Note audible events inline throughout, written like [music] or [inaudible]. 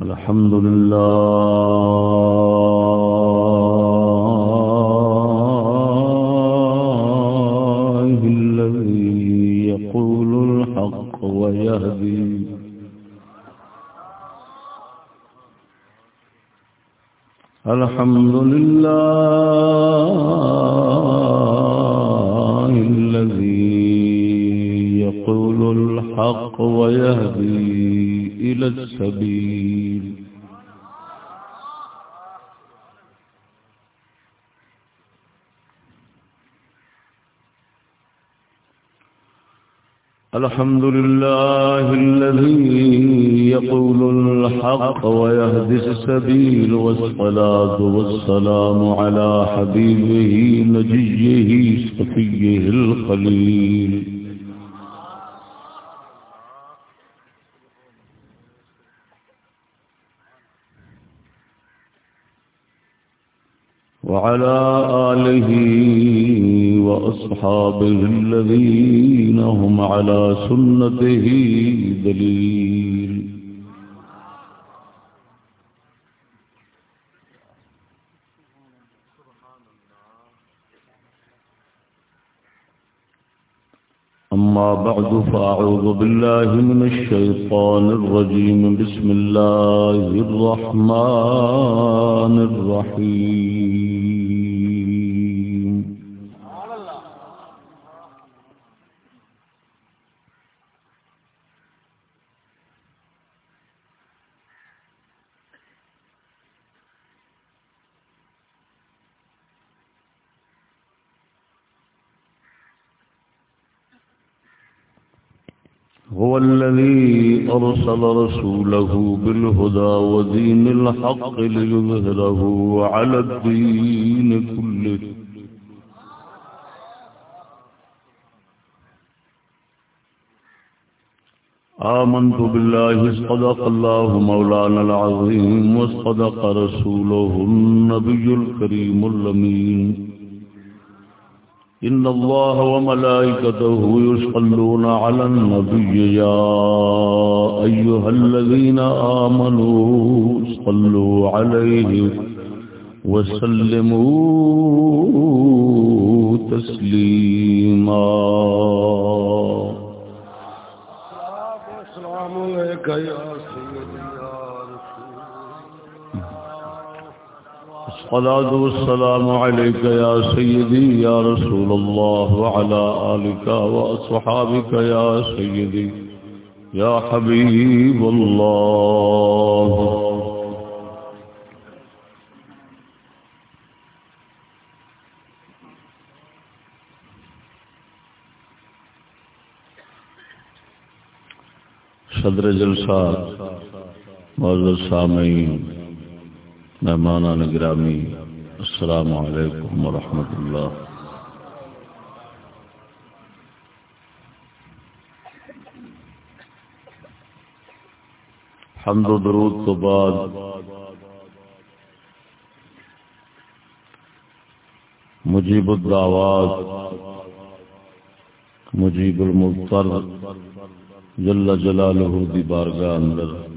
الحمد لله الذي يقول الحق ويهدي. الحمد لله الذي يقول الحق ويهدي إلى السبيل. الحمد لله الذي يقول الحق ويهدي السبيل والصلاة والسلام على حبيبه نجيه صفيه الخليل. وعلى آله وأصحابه الذين هم على سنته دليل. أما بعد، فأعوذ بالله من الشيطان الرجيم. بسم الله الرحمن الرحيم. هو الذي أرسل رسوله بالهدى ودين الحق ليظهره على الدين كله. آمنت بالله صدق الله مولانا العظيم وصدق رسوله النبي الكريم اللمين إن الله وملائكته يصلون على النبي يا أيها الذين آمنوا صلوا عليه وسلموا تسليما السلام عليك يا الصلاة والسلام عليك يا سيدي يا رسول الله وعلى آلك وأصحابك يا سيدي يا حبيب الله. صدر جلسہ معزز سامعین مہمان نگرامی السلام علیکم ورحمۃ اللہ۔ حمد و درود تو بعد مجیب الدعوات، مجیب المضطر جل جلالہ دی بارگاہ اندر۔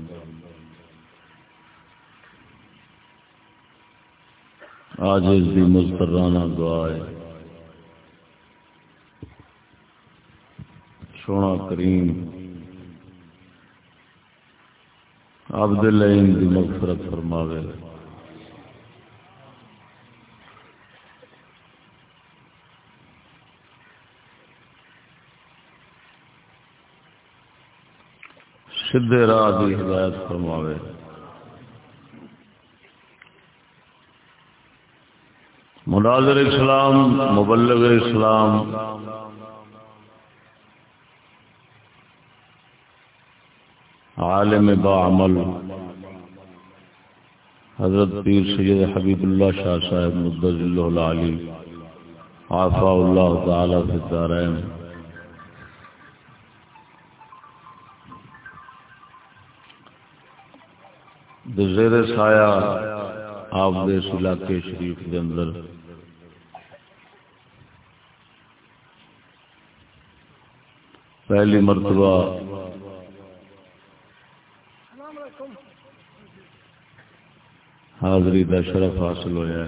آج اس دی مسترانہ دعا ہے۔ سونا کریم، عبد العین دی مغفرت فرماوے۔ سدھے راہ دی ہدایت فرماوے۔ مناظر اسلام، مبلغ اسلام۔ عالم بعمل حضرت پیر سید حبیب اللہ شاہ صاحب مدض اللہ العلی عافا اللہ تعالی فی الدارین۔ زیر سایہ آپ دے اس علاقے شریف کے اندر۔ پہلی مرتبہ۔ حاضری دا شرف حاصل ہوا ہے۔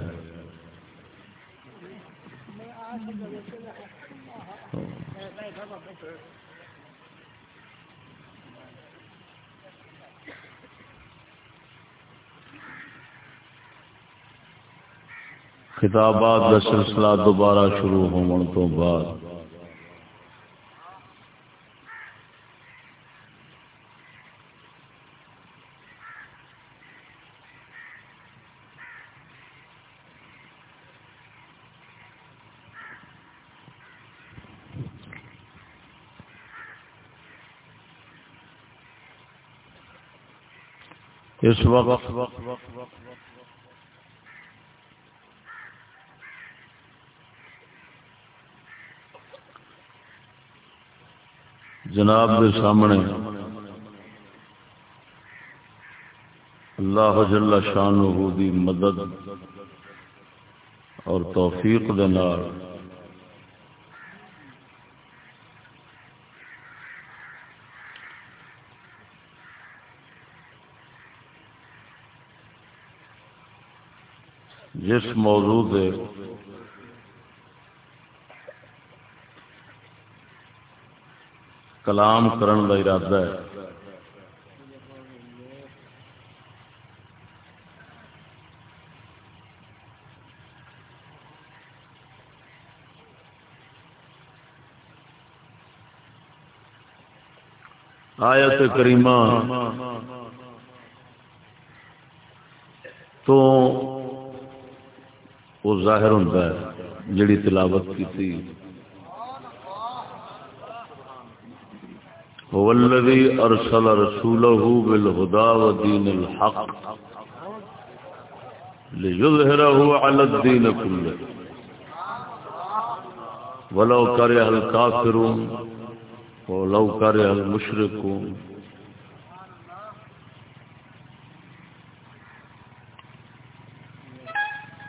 خطابات کا سلسلہ دوبارہ شروع ہونے تو بعد۔ اس وقت جناب کے سامنے اللہ جل شان دی مدد اور توفیق دے نال جس موضوع دے کلام کرن کا ارادہ ہے۔ آیت کریمہ تو وہ ظاہر ہوتا ہے جڑی تلاوت کی تھی۔ هو الذي ارسل رسوله بالهدى ودين الحق ليظهره على الدين كله۔ ولو كره الكافرون، ولو كره المشركون۔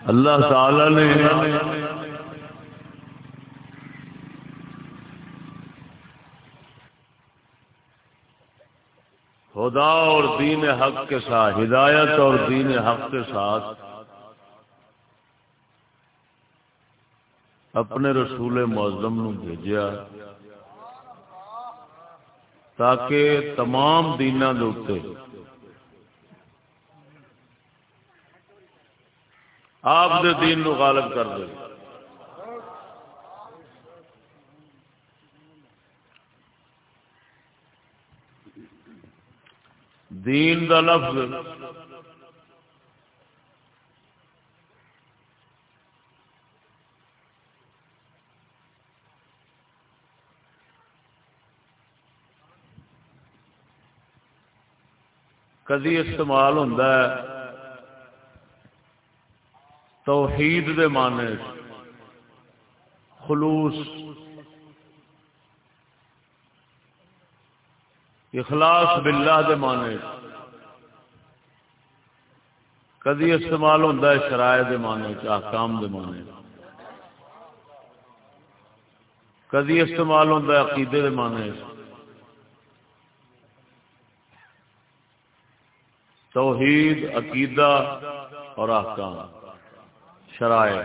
اللہ تعالی نے خدا اور دین حق کے ساتھ، ہدایت اور دین حق کے ساتھ اپنے رسول معظم نو تاکہ تمام دینا دے آپ دے دین نو غالب کر دے۔ دین دا لفظ کدی استعمال ہوتا ہے توحید دے معنی خلوص۔ اخلاص باللہ دے معنی کدی استعمال ہوتا ہے شرائع دے معنی احکام دے معنی کدی استعمال ہوتا ہے عقیدے دے معنی توحید، عقیدہ اور احکام۔ شرائع۔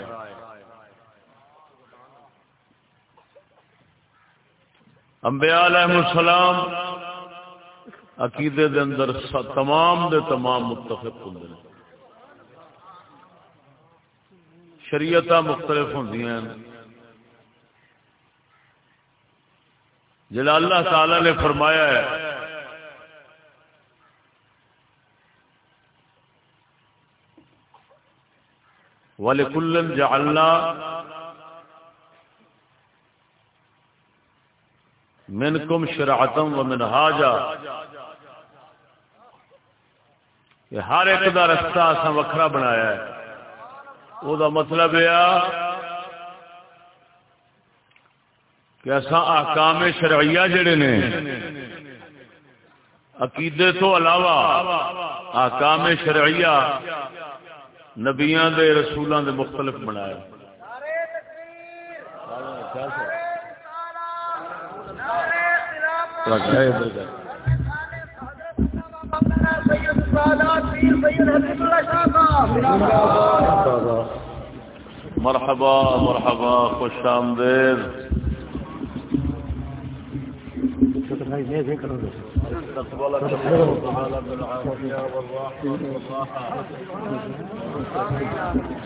انبیاء علیہ السلام عقیدے دے اندر تمام دے تمام متفق ہوں شریعت مختلف ہوں جلا اللہ تعالی نے فرمایا ہے ولکلن جعلنا منکم شرعتم و منہاجا. یہ ہر ایک دا رستہ اسا وکھرا بنایا ہے۔ او دا مطلب یہ کہ اسا احکام شرعیہ جڑے نے، عقیدے تو علاوہ احکام شرعیہ نبیاں دے رسولاں دے مختلف بنایا مرحبا مرحبا خوش آمدید۔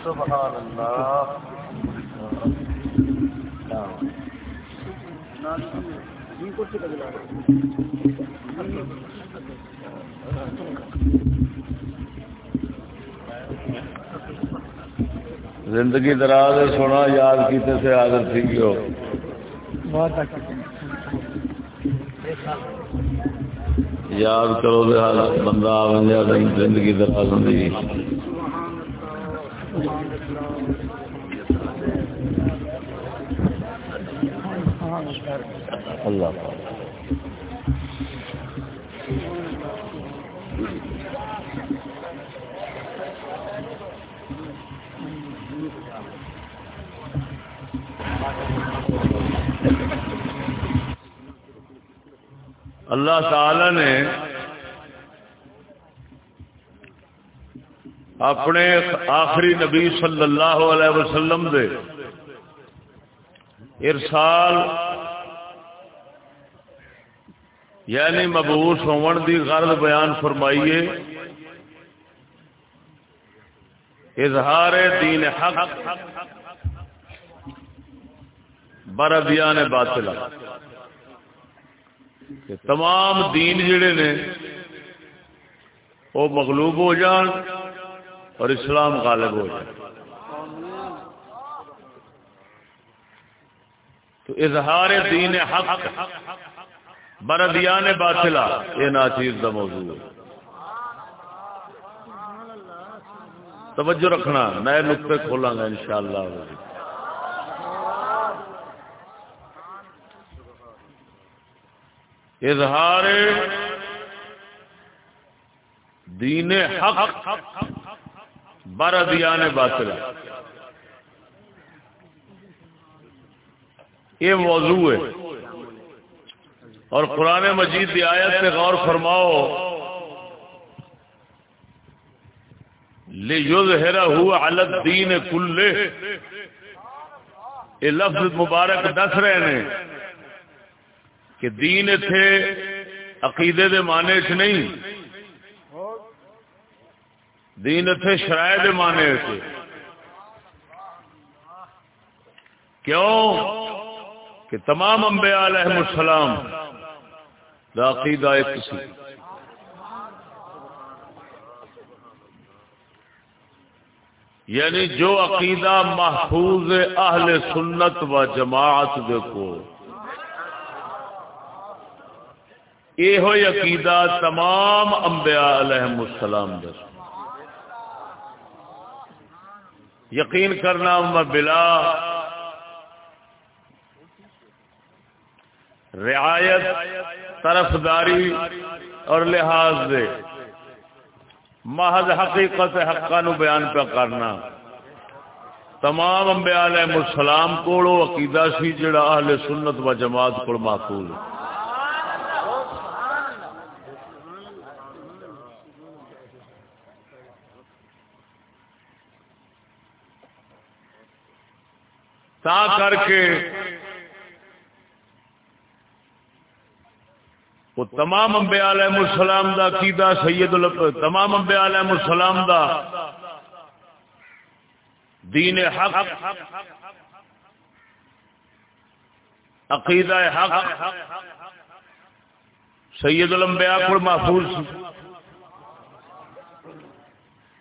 سبحان اللہ زندگی دراز سونا یاد کیتے سے حاضر تھی گئے یاد کرو دے بندہ آویں زندگی دراز ہوں جی۔ اللہ اللہ تعالی نے اپنے آخری نبی صلی اللہ علیہ وسلم دے ارسال یعنی مبوس ہون دی غرض بیان فرمائیے۔ اظہار دین حق بردیان باطلہ کہ تمام دین جڑے نے، وہ مغلوب ہو جان اور اسلام غالب ہو جائے تو اظہار دین حق، بردیان باطلا یہ ناچیز کا موضوع ہے۔ توجہ رکھنا، نئے نقطے کھولاں گا انشاءاللہ۔ اظہار دین حق بر دیان باطل۔ یہ موضوع ہے۔ اور قرآن مجید کی آیت سے غور فرماؤ۔ لے ہوا الگ دین کلے یہ لفظ مبارک دس رہے ہیں۔ کہ دین اتنے عقیدے دے معنی چ نہیں۔ دین اتنے شرائع دے معنی چ کیوں؟ کہ تمام انبیاء علیہ السلام دا عقیدہ ایک سی۔ یعنی جو عقیدہ محفوظ اہل سنت و جماعت دے کو یہ عقیدہ تمام انبیاء علیہ السلام دس یقین کرنا بلا۔ رعایت طرفداری اور لحاظ دے۔ محض حقیقت حقا نو بیان پہ کرنا۔ تمام انبیاء علیہ السلام کو عقیدہ سی جڑا اہل سنت و جماعت کو محفوظ ہے۔ تا کر کے وہ تمام امبیا علیہ السلام دا عقیدہ سید تمام امبیا علیہ السلام دا دین حق عقیدہ حق سید الانبیاء کو محفوظ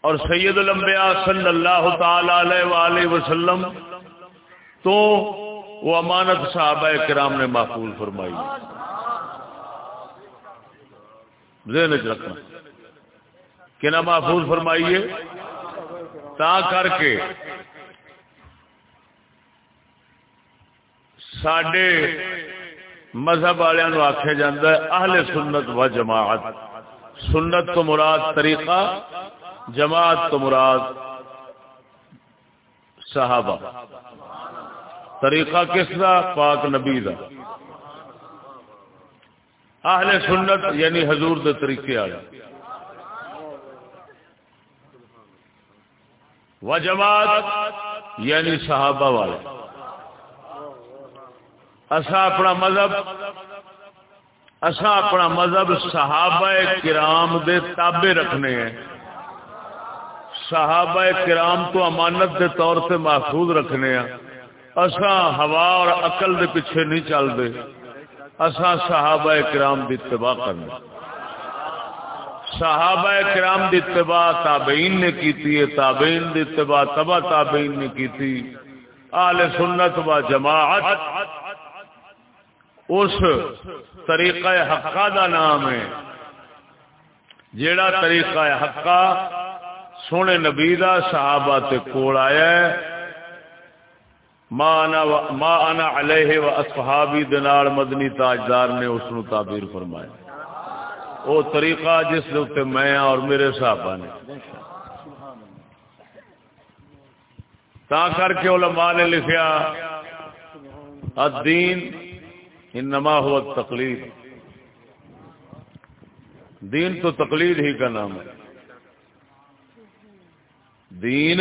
اور سید الانبیاء صلی اللہ تعالی علیہ وآلہ وسلم تو وہ امانت صحابہ کرام نے محفوظ فرمائی ذہن چ رکھنا۔ کہ نہ محفوظ فرمائیے، تا کر کے سڈے مذہب والوں آخیا جا اہل سنت و جماعت۔ سنت تو مراد طریقہ، جماعت تو مراد صحابہ۔ طریقہ کس کا پاک نبی دا۔ اہل سنت یعنی حضور دے طریقے والے۔ و جماعت یعنی صحابہ والے۔ اصا اپنا مذہب اصا اپنا مذہب صحابہ کرام دے تابے رکھنے ہیں۔ صحابہ کرام تو امانت دے طور سے محفوظ رکھنے ہیں۔ اصا ہوا اور عقل دے پیچھے نہیں چلتے اصا صحابہ کرام دی اتباع کرنا صحابہ کرام دی اتباع تابعین نے کیتی ہے، تابعین دی اتباع تبا تابعین نے کیتی۔ اہل سنت و جماعت اس طریقہ حقا دا نام ہے۔ جیڑا طریقہ حقا سونے نبی دا صحابہ تے کول آیا ہے ما انا علیہ و اصحابی دنال مدنی تاجدار نے اس نو تعبیر فرمایا او طریقہ جس دے میں اور میرے صحابہ نے۔ تا کر کے علماء نے لکھیا، الدین انما ہوا تقلید دین تو تقلید ہی کا نام ہے۔ دین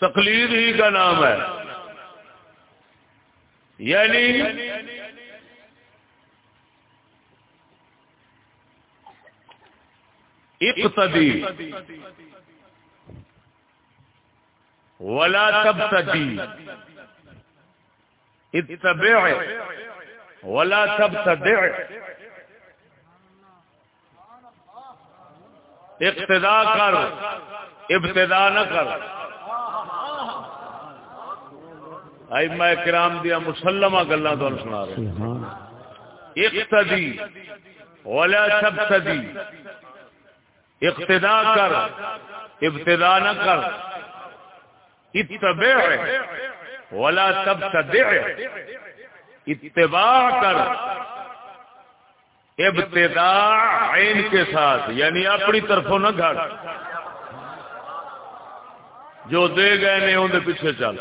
تقلید ہی کا نام ہے۔ یعنی اقتدی۔ ولا تبتدی۔ اتبع۔ ولا تبتدع۔ اقتدا کر، ابتدا نہ کر۔ آئی میں کرام دیا مسلمہ گلا تو سنا رہے اقتدی، ولا تبتدی، اقتدا کر، ابتدا نہ کر۔ اتبع، ولا تب اتباع کر۔ ابتداء عین کے ساتھ یعنی اپنی طرفوں نہ گھر۔ جو دے گئے نے اندر پیچھے چل۔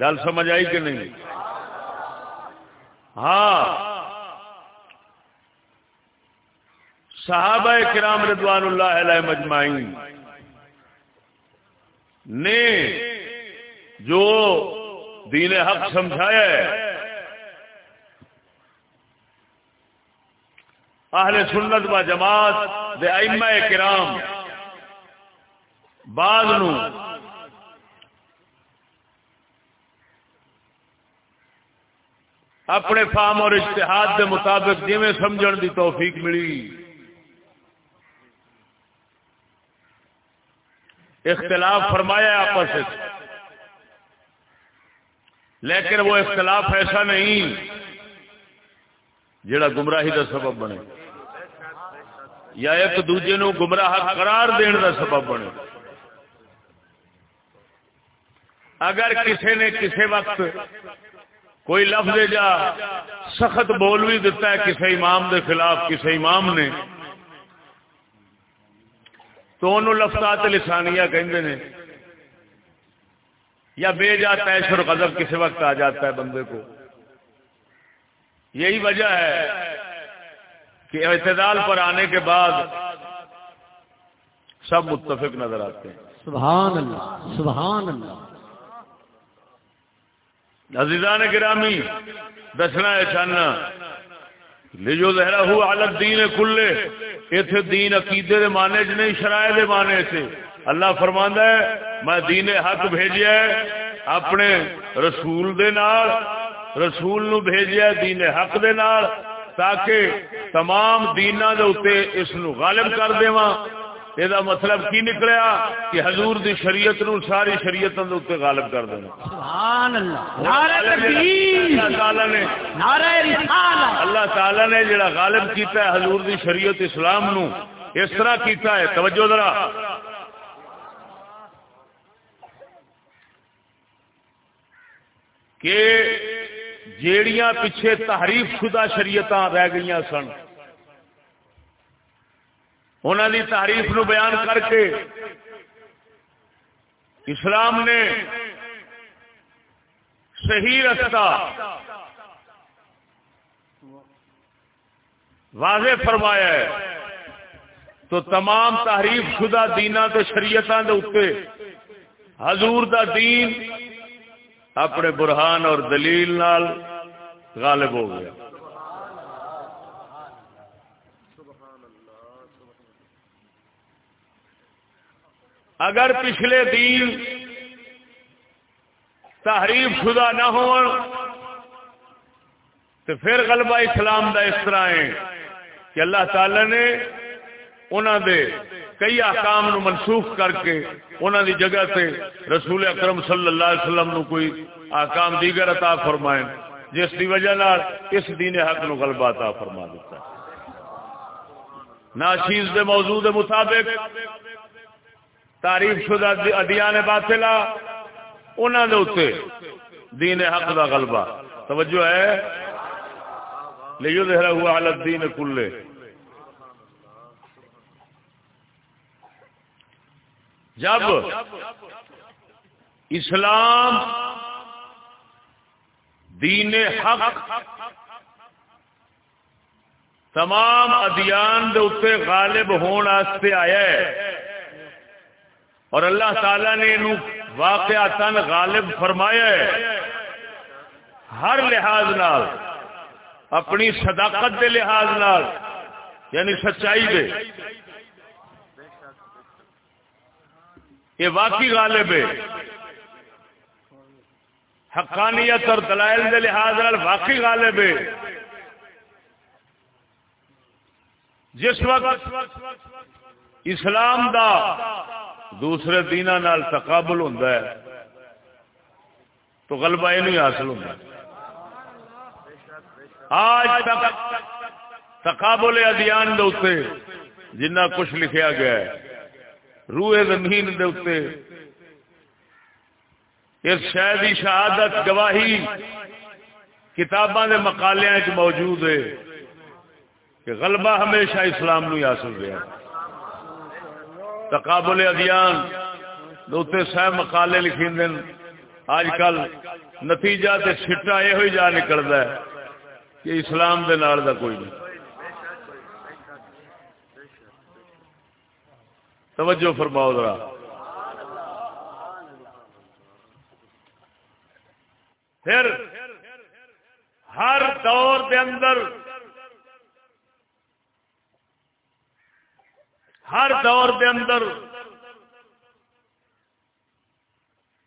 گل سمجھ آئی کہ نہیں؟ ہاں۔ صحابہ کرام رضوان اللہ علیہ مجمعین نے جو دین حق سمجھایا ہے، اہل سنت و جماعت دے ائمہ کرام بعد نو اپنے فام اور اشتہاد کے مطابق جی سمجھن دی توفیق ملی۔ اختلاف فرمایا آپس لیکن وہ اختلاف ایسا نہیں جڑا گمراہی کا سبب بنے۔ یا ایک دوجے نو گمراہ قرار دین کا سبب بنے۔ اگر کسی نے کسی وقت کوئی لفظ جا، سخت بول بھی دیتا ہے کسی امام دے خلاف کسی امام نے۔ تو انہوں لفظات لسانیہ کہندے نے۔ یا بے جاتا ہے شر غضب کسی وقت آ جاتا ہے بندے کو۔ یہی وجہ ہے کہ اعتدال پر آنے کے بعد سب متفق نظر آتے ہیں۔ سبحان اللہ سبحان اللہ۔ عزیزان گرامی، دسنا ہے چاننا لیجو زہرا ہو الگ دین کلے اتے دین عقیدے دے مانے چ نہیں، شرائع دے مانے سے اللہ فرماندا ہے، میں دین حق بھیجیا ہے، اپنے رسول دے نال، رسول نو بھیجیا ہے دین حق دے نال، تاکہ تمام دینا دے اوتے اس نو غالب کر دیواں۔ یہ مطلب کی نکلیا کہ حضور دی شریعت نو ساری شریعت اتنے غالب کر دینا اللہ تعالی نے جڑا غالب کیتا ہے حضور دی شریعت اسلام نو اس طرح کیتا ہے توجہ ذرا کہ جیڑیاں پیچھے تحریف شدہ شریعت رہ گئی سن انہوں دی تعریف نو بیان کر کے اسلام نے صحیح رستہ واضح فرمایا ہے۔ تو تمام تحریف شدہ دینا تے شریعتاں دے اوتے حضور دا دین اپنے برہان اور دلیل نال غالب ہو گیا۔ اگر پچھلے دین تحریف شدہ نہ ہو تو پھر غلبہ اسلام دا اس طرح ہے کہ اللہ تعالی نے انہوں دے کئی احکام نو منسوخ کر کے انہوں دی جگہ تے رسول اکرم صلی اللہ علیہ وسلم نو کوئی احکام دیگر عطا فرمائیں جس دی وجہ نال اس دین حق نو غلبہ عطا فرما دیتا۔ ہے ناشیز دے موضوع دے مطابق تعریف شدہ ادیان باطلہ انہوں دے اتنے دین حق دا غلبہ. توجہ ہے؟ لیو دہرا ہوا حالت دین کلے. جب اسلام دین حق تمام ادیان دے اتنے غالب ہونے آیا ہے اور اللہ تعالی نے انہوں واقع تن غالب فرمایا ہے۔ ہر لحاظ نال، اپنی صداقت دے لحاظ نال یعنی سچائی دے۔ یہ واقعی غالب ہے۔ حقانیت اور دلائل دے لحاظ نال واقعی غالب ہے۔ جس وقت اسلام دا دوسرے دینا نال تقابل ہوتا ہے، تو غلبہ یہ نہیں حاصل ہوتا آج تک تقابل ادیان دے جنہ کچھ لکھیا گیا ہے روئے زمین دے اتنے اس شہر شہادت گواہی کتاباں دے موجود ہے کہ غلبہ ہمیشہ اسلام نو حاصل گیا تقابل ادیان اتنے سہ مقالے لکھی دن۔ اج کل نتیجہ تے چھٹا یہ جا نکلتا ہے کہ اسلام دے نال دا کوئی نہیں۔ توجہ فرماؤ ذرا۔ پھر ہر دور کے اندر ہر دور کے اندر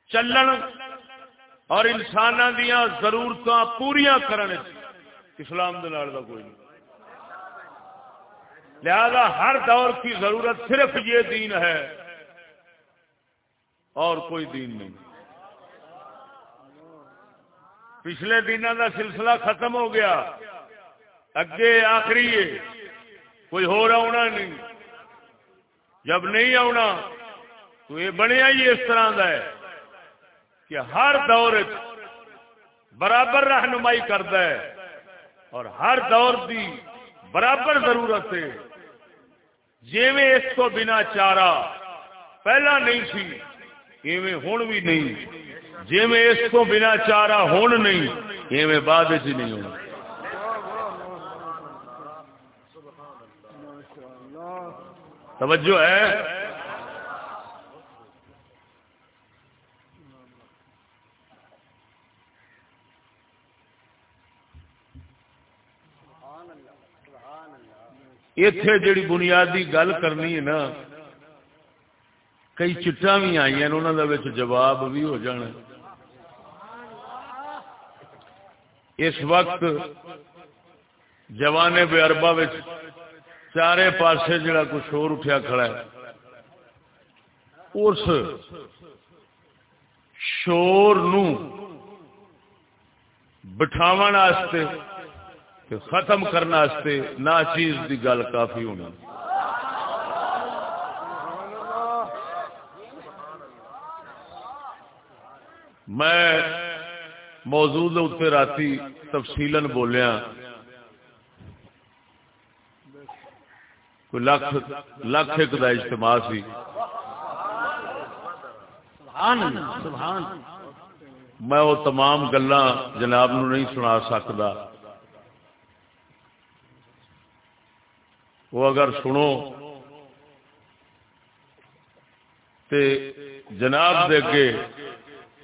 چلن اور انسان دیا ضرورت پوریا کرنے اسلام کا کوئی نہیں۔ لہذا ہر دور کی ضرورت صرف یہ دین ہے اور کوئی دین نہیں۔ پچھلے دنوں کا سلسلہ ختم ہو گیا۔ اگے آخری ہے۔ کوئی ہو آنا نہیں۔ جب نہیں آنا تو یہ بنیا ہی اس طرح کا ہے کہ ہر دور برابر رہنمائی کرتا ہے اور ہر دور کی برابر ضرورت ہے۔ جی اس کو بنا چارا پہلا نہیں سی، ایویں ہوں بھی نہیں۔ جی اس کو بنا چارا ہوں نہیں، ایویں بعد نہیں ہونا توجہ ہے۔ اتے جڑی بنیادی گل کرنی ہے نا، کئی چٹا بھی آئی انہوں جواب بھی ہو جانا۔ اس وقت جوانے بے اربا چارے پاسے جڑا کچھ شور اٹھیا کھڑا ہے، اس شور نو ختم کرنے نہ چیز کی گل کافی ہونی۔ میں موجود اتنے رات تفصیل بولیا۔ کوئی لکھ لکھ ایک کا اجتماع سی۔ میں وہ تمام گلا جناب نو نہیں سنا سکتا وہ اگر سنو تے جناب دے کے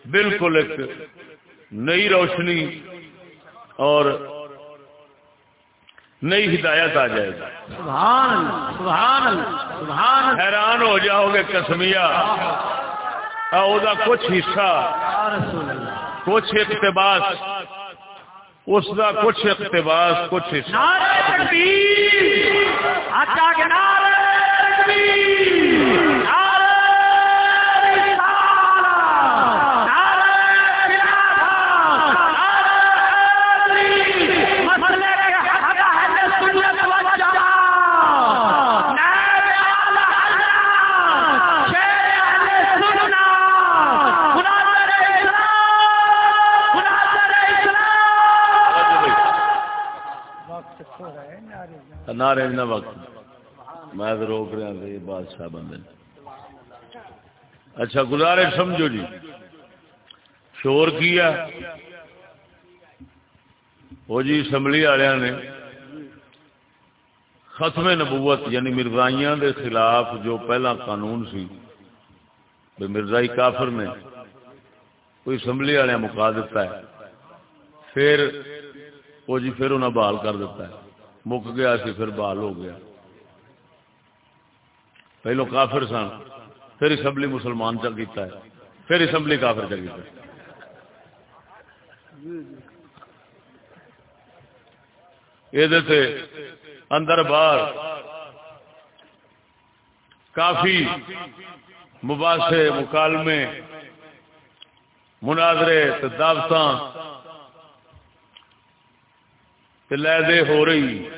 بالکل ایک نئی روشنی اور نئی ہدایت آ جائے گی۔ سبحان سبحان سبحان حیران ہو جاؤ گے کسمیا کچھ حصہ۔ کچھ اقتباس۔ اس کا کچھ اقتباس کچھ حصہ۔ اسلام نہ وقت۔ میں تو روک رہا تھا یہ بادشاہ بندے اچھا گزارش سمجھو جی۔ شور کیا وہ جی اسمبلی والوں نے ختم نبوت یعنی مرزائیاں دے خلاف جو پہلا قانون سی، بے مرزائی کافر نے کوئی اسمبلی والے مکا دیتا ہے۔ پھر وہ جی پھر انہیں بحال کر دیتا ہے۔ مک گیا سی، پھر بحال ہو گیا۔ پہلو کافر سن، پھر اسمبلی مسلمان چل کیتا ہے، پھر اسمبلی کافر چل کیتا ہے۔ یہ اندر باہر کافی مباحثے، مکالمے، مناظرے دعوت لے ہو رہی۔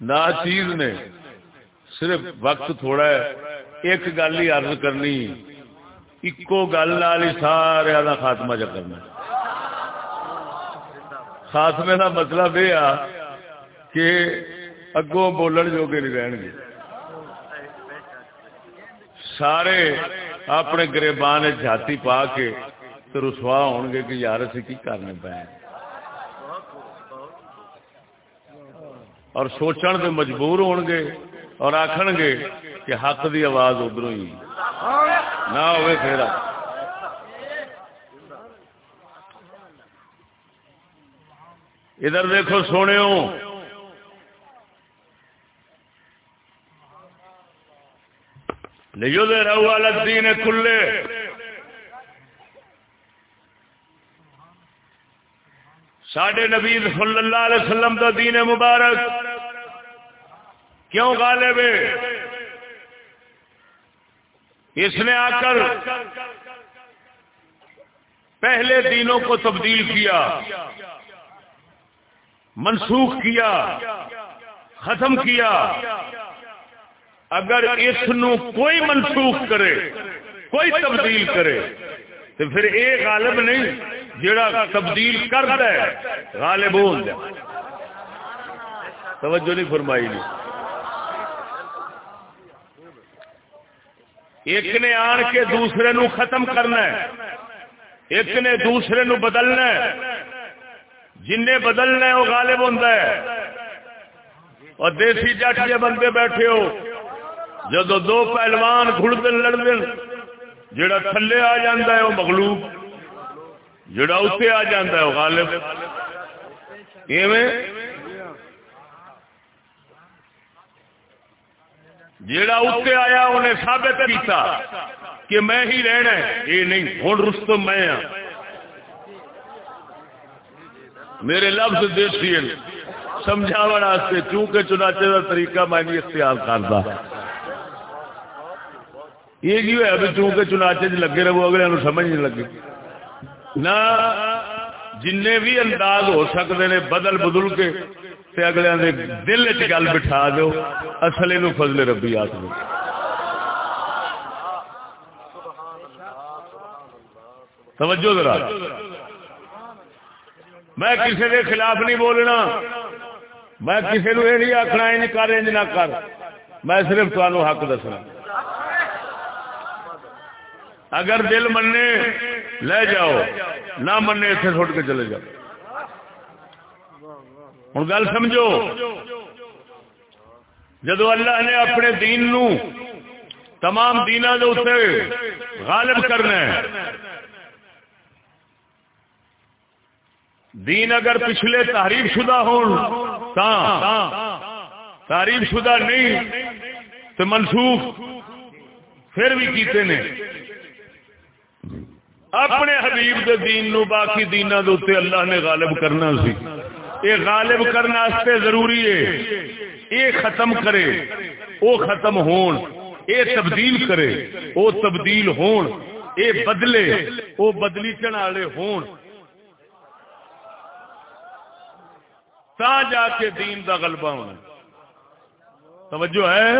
نہ چیز نے صرف وقت تھوڑا ہے، ایک گل ہی عرض کرنی۔ اکو گل نال ہی سارے کا خاتمہ چ کرنا۔ خاتمے کا مطلب یہ آ کہ اگوں بولن جوگے نہیں رہن گے۔ سارے اپنے گریبان جاتی پا کے تو رسوا ہو گے کہ یار اسی کی کرنے پے اور سوچن دے مجبور ہون گے اور آخن گے کہ حق دی آواز ادھر ہی۔ نہ ہوئے پھر۔ ادھر دیکھو سونے لیو دے رہو الگ دین کھلے ساڈے نبی صلی اللہ علیہ وسلم دا دین مبارک کیوں غالب ہے؟ اس نے آ کر پہلے دینوں کو تبدیل کیا، منسوخ کیا، ختم کیا۔ اگر اس نو کوئی منسوخ کرے، کوئی تبدیل کرے، تو پھر یہ غالب نہیں۔ جڑا تبدیل کرتا ہے، غالب ہو توجہ نہیں فرمائی نہیں ایک نے آن کے دوسرے نو ختم کرنا ہے۔ ایک نے دوسرے نو بدلنا ہے۔ جن نے بدلنا ہے، وہ غالب ہوتا ہے اور دیسی جٹ کے بندے بیٹھے ہو، جدو دو پہلوان گھڑ لڑ دن جڑا تھلے آ جاتا ہے، وہ مغلوب۔ جڑا اتنے آ جاتا ہے غالب۔ ایویں؟ جیڑا اتنے آیا، انہیں ثابت کیتا کہ میں ہی رہنا ہے۔ یہ نہیں ہوں رستم میں ہاں۔ میرے لفظ دیسی سمجھاو واسطے، چونکہ چناچے کا طریقہ میں نہیں اختیار کرتا یہ کی ہوا بھی چونکہ چناچے چ جی لگے رہو، اگلے سمجھ نہیں لگے۔ نہ جن بھی انداز ہو سکتے ہیں بدل بدل کے تے اگلے دے دل چ گل بٹھا دو اصل یہ فضل ربی آخ توجہ ذرا۔ میں کسی کے خلاف نہیں بولنا۔ میں کسی نے یہ نہیں آخنا انج کر انج نہ کر۔ میں صرف تمہوں حق دسنا۔ اگر دل منے، لے جاؤ۔ نہ منے اتنے سٹ کے چلے جاؤ۔ ہوں گل سمجھو؟ جدو اللہ نے اپنے دین نو تمام دینا دے اتنے غالب کرنا ہے، دین اگر پچھلے تعریف شدہ ہون تعریف شدہ نہیں تو منسوخ پھر بھی کیتے نے۔ اپنے حبیب دے دین نو باقی دینا دے اتنے اللہ نے غالب کرنا سی۔ یہ غالب کرنا کرنے ضروری ہے۔ یہ ختم کرے۔ وہ ختم ہون۔ اے تبدیل کرے۔ او تبدیل ہون۔ اے بدلے۔ او بدلی چن والے ہون۔ تا جا کے دین دا غلبہ ہونا۔ توجہ ہے۔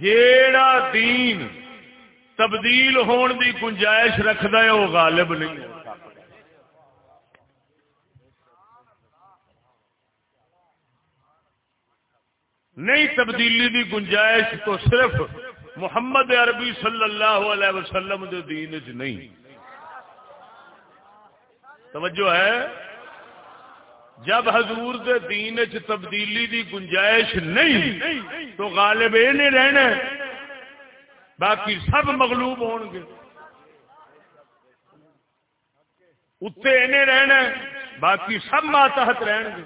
جیڑا دین تبدیل ہون دی گنجائش رکھدا ہے، وہ غالب نہیں نہیں تبدیلی دی گنجائش تو صرف محمد عربی صلی اللہ علیہ وسلم دے دین چ نہیں۔ توجہ ہے؟ جب حضور دے دین چ تبدیلی دی گنجائش نہیں، تو غالب یہ نہیں رہنا۔ باقی سب مغلوب ہون گے۔ اتنے یہ رہنا باقی سب ماتحت رہن گے۔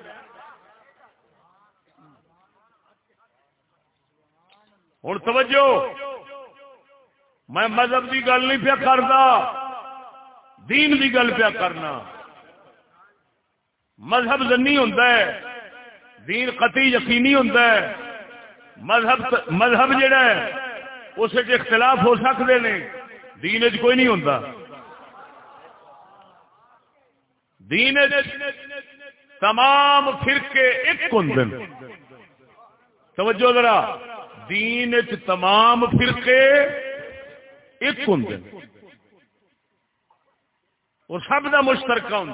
ہوں توجہ، میں مذہب کی گل نہیں پیا کرتا دین کی گل پیا کرنا۔ مذہب زنی ہوں دین قطعی یقینی ہوں مذہب مذہب جڑا ہے اس اختلاف ہو سکتے ہیں دین چ کوئی نہیں ہوں دین تمام فرقے ایک ہوں توجہ ذرا۔ دین چ تمام فرقے ایک ہوں اور سب کا مشترکہ ہوں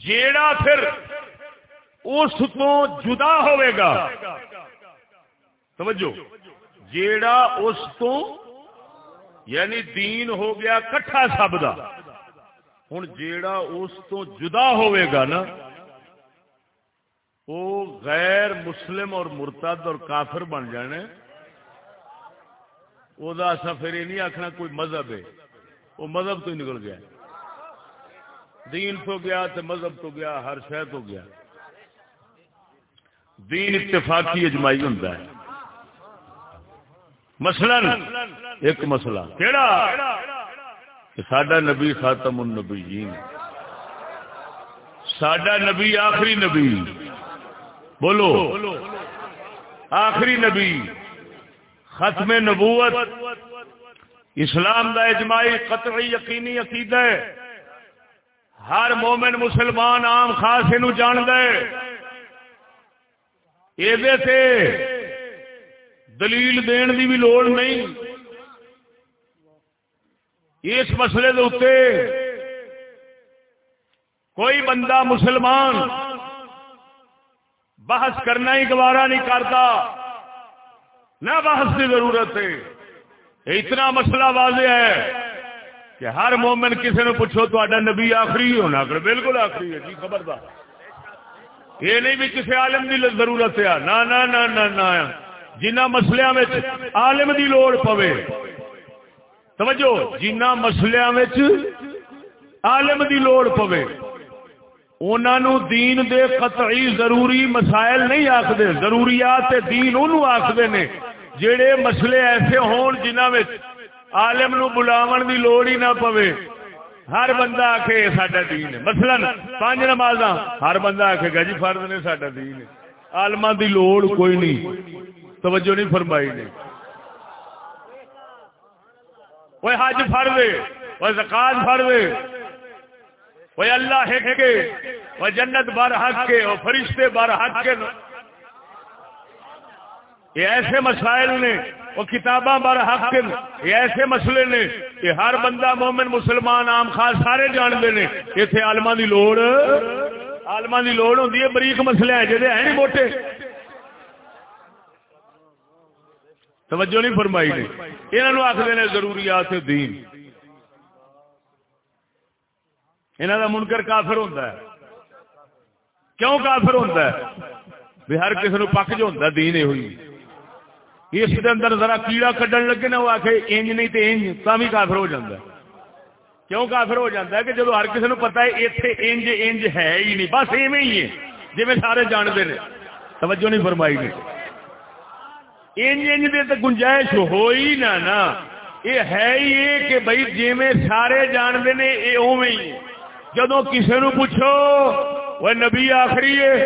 جیڑا پھر اس تو جدا ہوئے گا توجہ جیڑا اس تو یعنی دین ہو گیا کٹھا سب کا ہوں جیڑا اس تو جدا ہوئے گا نا وہ غیر مسلم اور مرتد اور کافر بن جانے۔ وہ پھر یہ نہیں آخنا کوئی مذہب ہے۔ وہ مذہب تو ہی نکل گیا۔ دین تو گیا تو مذہب تو گیا، ہر شہ تو گیا۔ دین اتفاقی اجمائی ہوں مثلا ایک مسئلہ۔ کہڑا سڈا نبی خاتم النبی جی سڈا نبی آخری نبی۔ بولو۔ آخری نبی۔ ختم نبوت۔ اسلام دا اجماعی قطعی یقینی عقید ہے۔ ہر مومن مسلمان عام خاص یہ جان دے یہ دلیل دین دی بھی لوڑ نہیں۔ اس مسئلے دے کوئی بندہ مسلمان بحث کرنا ہی گوارا نہیں کرتا۔ نہ بحث کی ضرورت ہے۔ اتنا مسئلہ واضح ہے کہ ہر مومن کسی نے پوچھو تو نبی آخری ہونا کر بالکل آخری ہے جی خبردار۔ یہ نہیں بھی کسی عالم کی ضرورت ہے۔ نہ۔ جنہ مسلیا عالم کی لوڑ پوے۔ سمجھو جنہ مسلیا عالم کی لوڑ پوے۔ انہوں دین دے قطعی ضروری مسائل نہیں آخر ضروریات دین انہوں آخر نے۔ جڑے مسئلے ایسے ہون جنہ عالم نو بلاون دی لوڑ ہی نہ پوے۔ ہر بندہ آخے ساڈا دین ہے۔ مثلا پانچ نماز ہر بندہ آخے گا جی فرد نے ساڈا دین ہے۔ آلما دی لوڑ کوئی نہیں۔ توجہ نہیں فرمائی نے۔ وہ حج فرد وہ زکات فرد وہ اللہ ہے کہ وہ جنت بار حق کے وہ فرشتے بار حق کے۔ یہ ایسے مسائل نے وہ کتاباں بار حق کے۔ یہ ایسے مسئلے نے کہ ہر بندہ مومن مسلمان عام خاص سارے جانتے ہیں اتنے آلما کی لوڑ آلما کی لوڑ ہوتی ہے، بریک مسئلے ہیں جہاں ہے نہیں موٹے۔ توجہ نہیں فرمائی نے۔ یہاں آخر ضروریات دین۔ انہوں کا منکر کافر ہوتا ہے۔ کیوں کافر ہوتا ہے؟ بھی ہر کسی نے پک جو ہوتا دین یہ ہوئی اس کے اندر ذرا کیڑا کڈن لگے نا، وہ آخ انج نہیں تو انج تا بھی کافر ہو جاتا ہے۔ کیوں کافر ہو جاتا ہے؟ کہ جب ہر کسی نے پتا ہے اتنے انج انج ہے ہی نہیں، بس ایویں ہی ہے۔ جی سارے جانتے ہیں توجہ نہیں فرمائی گئی انج انج تو گنجائش ہوئی نہ نا یہ ہے ہی یہ کہ بھائی جی میں سارے جانتے ہیں یہ اوے ہی جدو کسی نو پوچھو، وہ نبی آخری ہے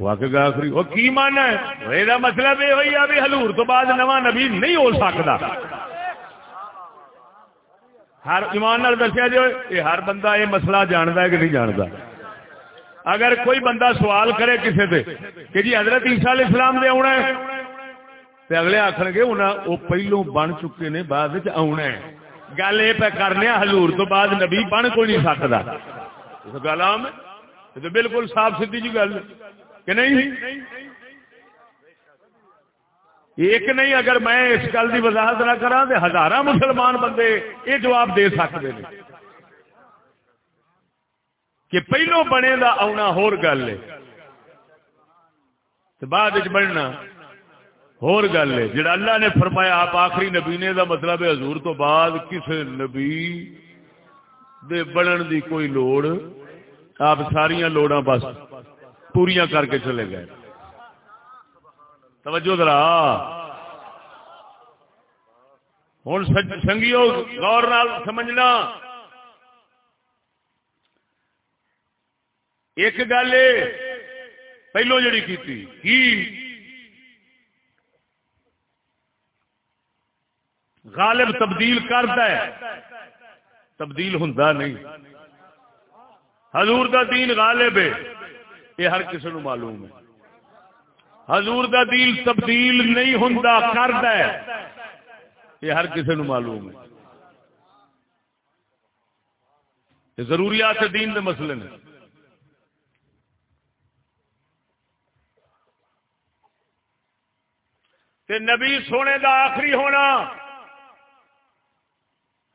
واقع آخری۔ وہ کی مانا ہے؟ یہ مطلب یہ ہوئی ابھی ہلور تو بعد نواں نبی نہیں ہو سکتا ہر ایمان دسیا جو یہ ہر بندہ یہ مسئلہ جانتا ہے کہ نہیں جانتا اگر کوئی بندہ سوال کرے کسی سے کہ جی حضرت عیسیٰ علیہ السلام دے آنا ہے اگلے آخر گے وہ پہلو بن چکے نے بعد آنا ہے۔ گل یہ پہ کرنے ہلور تو بعد نبی بن کوئی نہیں سکتا گل آم ہے۔ بالکل صاف سی جی گل کہ نہیں؟ ایک نہیں، اگر میں اس گل کی وضاحت نہ کرا تو ہزار مسلمان بندے یہ جواب دے سکتے ہیں کہ پہلو بنے دا آنا ہور گل ہے۔ بعد بننا۔ ہور گل ہے۔ جڑا اللہ نے فرمایا، آپ آخری نبی نے، دا مطلب ہے حضور تو بعد کسی نبی دے بنن دی کوئی لوڑ۔ آپ ساریا لوڑا بس پوریا کر کے چلے گئے۔ توجہ ذرا۔ ہوں سنگیو غور نال سمجھنا۔ ایک گل پہلو جڑی کی؟ غالب تبدیل کرتا ہے۔ تبدیل ہوں نہیں۔ حضور دا دین غالب ہے۔ یہ ہر کسی نو معلوم ہے۔ حضور دا دین تبدیل نہیں ہوں کرتا ہے۔ یہ ہر کسی نو معلوم ہے۔ یہ ضروریات دین دے مسئلے نے۔ تے نبی سونے دا آخری ہونا۔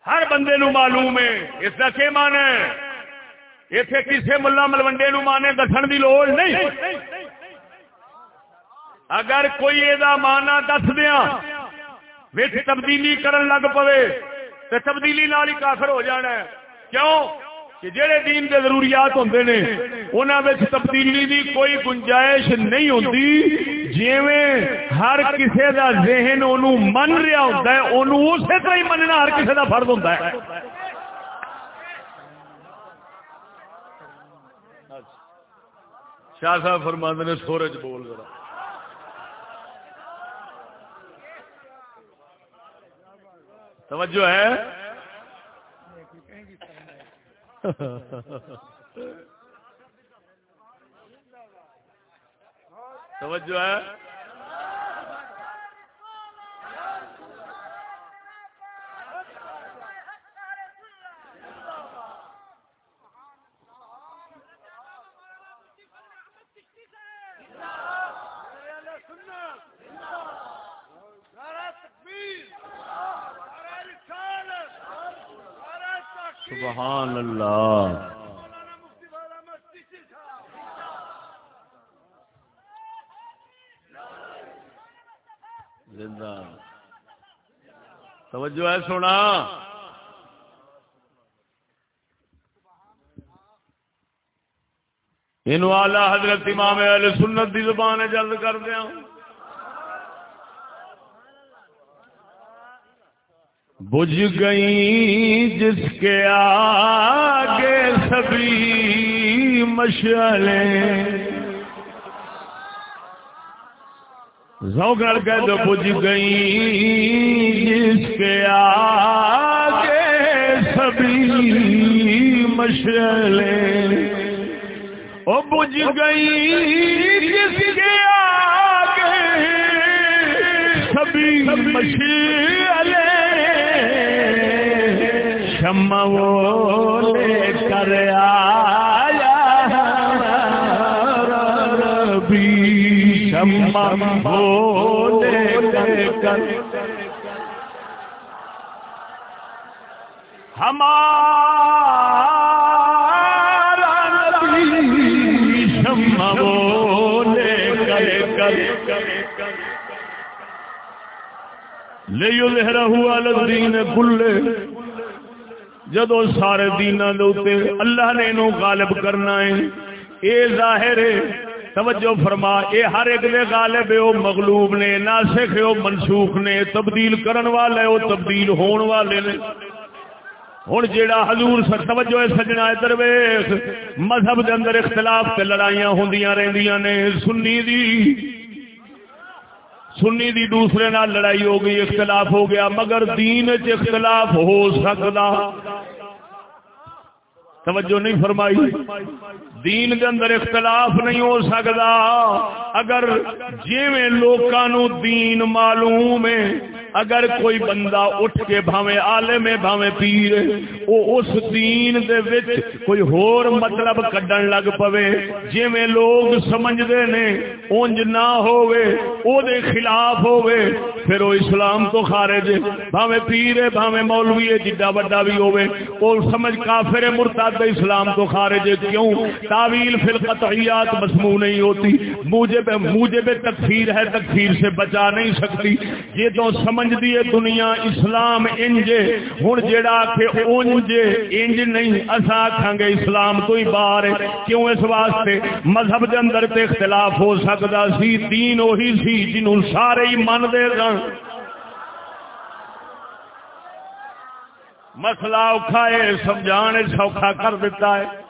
ہر بندے نو معلوم ہے۔ اس کا کیا مان ہے؟ اتے کسی ملا ملوڈے نو مانے دسن دی لوڑ نہیں۔ اگر کوئی یہ مانا دس دیا ویٹ تبدیلی کرن لگ پوے تو تبدیلی نال ہی کافر ہو جانا ہے۔ کیوں؟ کہ جہے دین کے ضروریات ہوں نے انہوں تبدیلی دی کوئی گنجائش نہیں ہوتی جیویں ہر کسی دا ذہن انہوں من رہا ہوتا ہے انہوں اسی طرح ہی مننا ہر کسی دا فرض ہوتا ہے۔ شاہ صاحب فرماند نے سورج بول ذرا۔ توجہ ہے؟ توجہ ہے سبحان اللہ زندہ توجہ ہے سونا۔ ان والا حضرت امام علیہ سنت دی زبان جلد کر دیا۔ بجھ گئی جس کے آگے سبھی مشعلیں۔ کہہ دو، بجھ گئی جس کے آگے سبھی مشعلیں او بجھ گئی جس کے آگے سبھی مشعلیں شم وہ لے کر آیا ربی۔ شم وہ لے کر ہمارا نبی لہرا بولے کر کر لیو لہرہ ہوا لدین کلے جدو سارے دینا دوتے اللہ نے انہوں غالب کرنا ہے اے ظاہر ہے توجہ فرما اے ہر ایک دے غالب ہے او مغلوب نے ناسخ ہے او منسوخ نے تبدیل کرن والے او تبدیل ہون والے نے ہوں جیڑا حضور سر توجہ سجنا ادھر ویخ مذہب دے اندر اختلاف تے لڑائیاں ہوندیاں رہندیاں نے، سنی دی۔ سنی دی دوسرے نال لڑائی ہو گئی، اختلاف ہو گیا، مگر دین چ اختلاف ہو سکتا توجہ نہیں فرمائی۔ دین دے اندر اختلاف نہیں ہو سکتا اگر جیویں لوکاں دین معلوم ہے، اگر کوئی بندہ اٹھ کے بھاویں عالم ہے، بھاویں پیر او اس دین دے وچ کوئی ہور مطلب کڈن لگ پوے۔ جویں لوگ سمجھدے نے، اونج نہ ہووے، او دے خلاف ہووے، پھر او اسلام تو خارج ہے۔ بھاویں پیر ہے، بھاویں مولوی ہے، جڈا بڑا بھی ہووے۔ او سمجھ کافر مرتد اسلام تو خارج ہے۔ کیوں؟ تعویل فی القطعیات مسموع نہیں ہوتی۔ موجب موجب تکفیر ہے، تکفیر سے بچا نہیں سکتی۔ یہ تو سمجھ سمجھ دیے دنیا، اسلام انج ہوں جڑا کہ انج انج نہیں۔ اصا آخان گے اسلام تو ہی باہر کیوں اس واسطے؟ مذہب دے اندر تے اختلاف ہو سکتا سی۔ دین وہی سی جنہوں سارے ہی من دے سن۔ مسئلہ اوکھا ہے، سمجھانے سوکھا کر دیتا ہے۔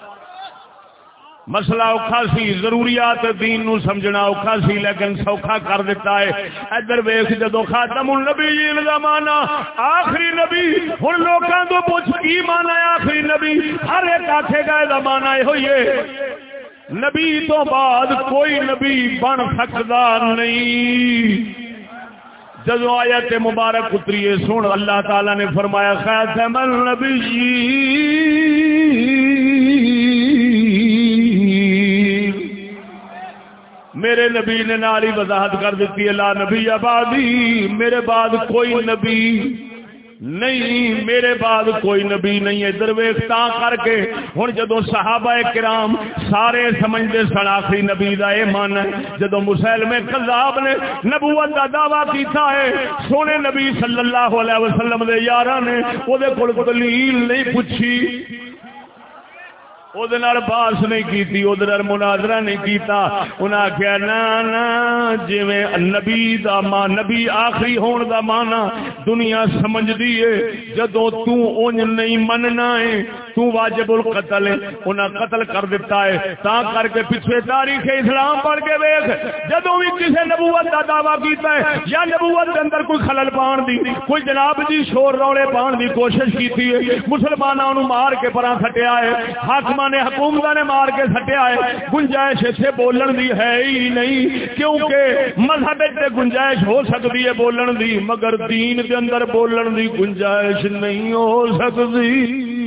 مسئلہ اوکھا سی، ضروریات دین نو سمجھنا اوکھا سی، لیکن سوکھا کر دیتا ہے۔ ادھر ویخ جدو خاتم النبی جین مانا آخری نبی ہوں لوگوں تو پوچھ، کی مانا ہے آخری نبی؟ ہر ایک آخے گا یہ مانا یہ ہوئی ہے۔ نبی تو بعد کوئی نبی بن سکتا نہیں۔ جدو آیا تے مبارک اتریے، سن اللہ تعالی نے فرمایا، خاتم النبی میرے نبی نے ناری وضاحت کر دیتی ہے، لا نبی آبادی، میرے بعد کوئی نبی نہیں، میرے بعد کوئی نبی نہیں ادھر ویختا کر کے ہوں جدو صحابہ کرام سارے سمجھتے سن آخری نبی کا یہ من ہے۔ جدو مسلم کذاب نے نبوت کا دعوی کیتا ہے، سونے نبی صلی اللہ علیہ وسلم دے یار نے وہ دلیل نہیں پوچھی۔ باس نہیں کی مناظرہ نہیں کیتا انہیں آخیا نا نا جی نبی دا ماں نبی آخری ہون دا مانا دنیا سمجھ دیے جدو تونج نہیں مننا ہے تو واجب القتل ہے انہیں قتل کر دیتا ہے تا کر کے پیچھے تاریخ اسلام پڑھ کے ویخ جدو بھی کسی نبوت کا دعویٰ کیتا ہے یا نبوت کے اندر کوئی خلل پان دی کوئی جناب جی شور روڑے پان دی کوشش کی تھی مسلمانوں مار کے پرا سٹیا ہے حاکم نے حکومت نے مار کے سٹیا ہے۔ گنجائش اتنے بولن دی ہے ہی نہیں، کیونکہ مذہب سے گنجائش ہو سکتی ہے بولن دی، مگر دین کے اندر بولن دی گنجائش نہیں ہو سکتی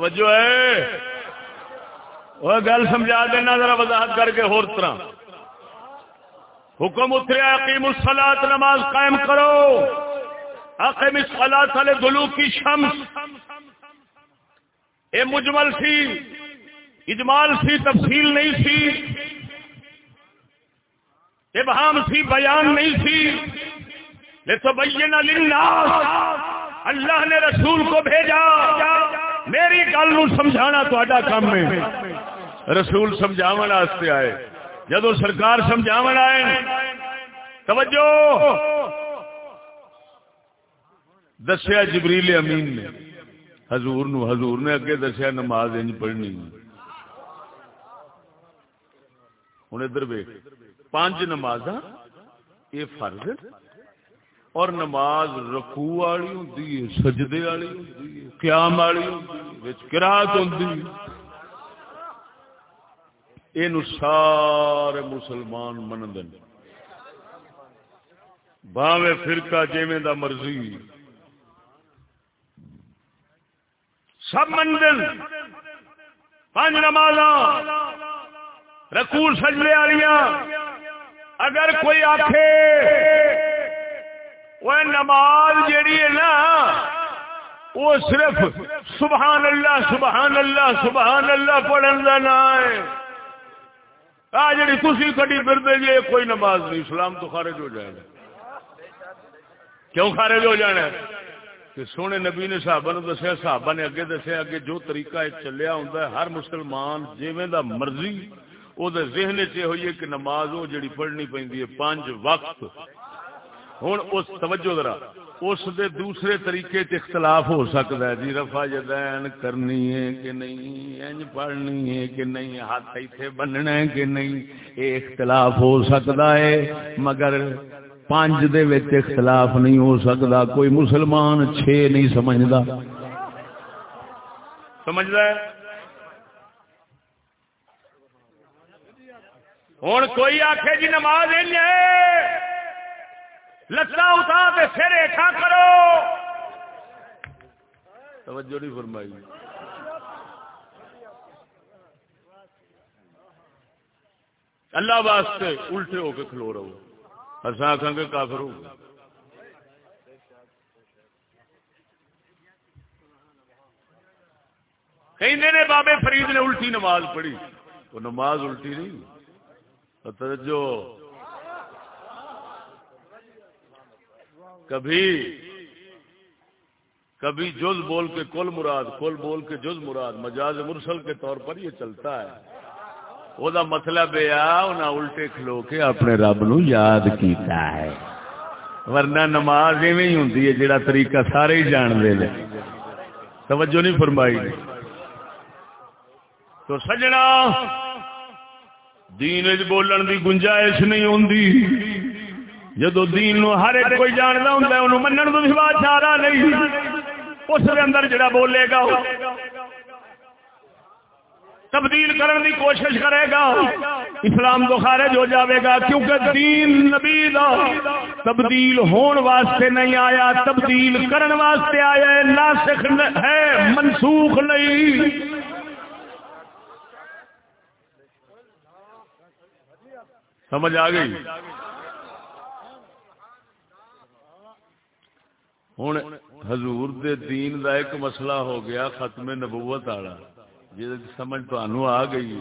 توجہ ہے؟ وہ گل سمجھا دینا ذرا وضاحت کر کے ہور طرح۔ حکم اتریا عقیم الصلاۃ نماز قائم کرو۔ عقیم الصلاۃ علی دلو کی شمس۔ اے مجمل سی، اجمال سی، تفصیل نہیں سی۔ ابہام سی، بیان نہیں سی۔ لتبین للناس، اللہ نے رسول کو بھیجا۔ میری گل سمجھانا تا کام ہے۔ رسول سمجھاو آئے۔ جدو سرکار سمجھاو آئے، توجہ! دسیا جبریل امین نے۔ حضور نو، حضور نے اگے دسیا نماز انج پڑھنی۔ ہوں ادھر وے پانچ نماز یہ فرض اور نماز رکو والی ہوں سجدے والی قیام والی کراط ہوں یہ سارے مسلمان من باوے فرقہ جیویں دا مرضی۔ سب منزل پانچ نماز رکول سجلے والی اگر کوئی آخے وہ نماز جیڑی ہے نا، وہ صرف سبحان اللہ سبحان اللہ سبحان اللہ پڑھن کا نا ہے۔ آ جڑی تھی کٹی پھرتے جی کوئی نماز نہیں، اسلام تو خارج ہو جائے گا کیوں خارج ہو جانا ہے؟ کہ سونے نبی نے صحابہ نے دسیا، صحابہ نے اگے دسیا اگے جو طریقہ چلیا ہوں ہر مسلمان جیویں دا مرضی وہ ذہن چ ہوئی ہے کہ نماز وہ جڑی پڑھنی پی پانچ وقت۔ ہوں اس توجہ ذرا، اس دے دوسرے طریقے چ اختلاف ہو سکتا ہے۔ جی رفا جدین کرنی ہے کہ نہیں انج پڑھنی ہے کہ نہیں، ہاتھ ایتھے بننا ہے کہ نہیں یہ اختلاف ہو سکتا ہے۔ مگر پانچ دے وچ اختلاف نہیں ہو سکتا۔ کوئی مسلمان چھ نہیں سمجھدا۔ سمجھدا ہے؟ ہوں کوئی آخے جی نماز ہے۔ لتا اٹھا کے سر ہٹا کرو۔ توجہ نہیں فرمائی۔ اللہ واسطے الٹے ہو کے کھلو رہو۔ اصا آخان گے کافر ہو کہیں نے بابے فرید نے الٹی نماز پڑھی۔ وہ نماز الٹی نہیں۔ توجہ۔ کبھی کبھی جز بول کے کل مراد، کل بول کے جز مراد، مجاز مرسل کے طور پر یہ چلتا ہے۔ وہ مطلب یہ الٹے کھلو کے اپنے رب نو یاد کیتا ہے۔ ورنہ نماز ایویں ہی ہوں جڑا طریقہ سارے ہی جان دے لے۔ توجہ نہیں فرمائی۔ تو سجنا، دین بولن دی گنجائش نہیں ہوندی۔ جدو دین نو ہر ایک کوئی جانتا ہوں انہوں منن تو بھی بات چارا نہیں۔ اس کے اندر جڑا بولے گا تبدیل کرنے کی کوشش کرے گا۔ اسلام تو خارج ہو جاوے گا، کیونکہ دین نبی دا تبدیل ہون واسطے نہیں آیا، تبدیل کرن واسطے آیا ہے، ناسخ ہے، منسوخ نہیں۔ سمجھ آ گئی؟ ہوں حضور دے دین دا ایک مسئلہ ہو گیا ختم نبوت والا جی سمجھ تو آ گئی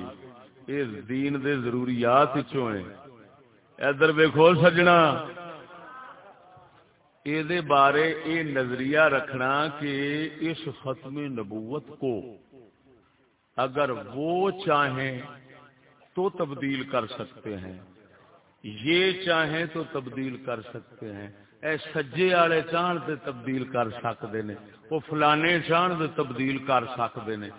یہ دین دے ضروریات ادھر ویکو سجنا یہ بارے یہ نظریہ رکھنا کہ اس ختم نبوت کو اگر وہ چاہیں تو تبدیل کر سکتے ہیں یہ چاہیں تو تبدیل کر سکتے ہیں اے سجے والے چاہن سے تبدیل کر سکتے ہیں وہ فلانے چاہن سے تبدیل کر سکتے ہیں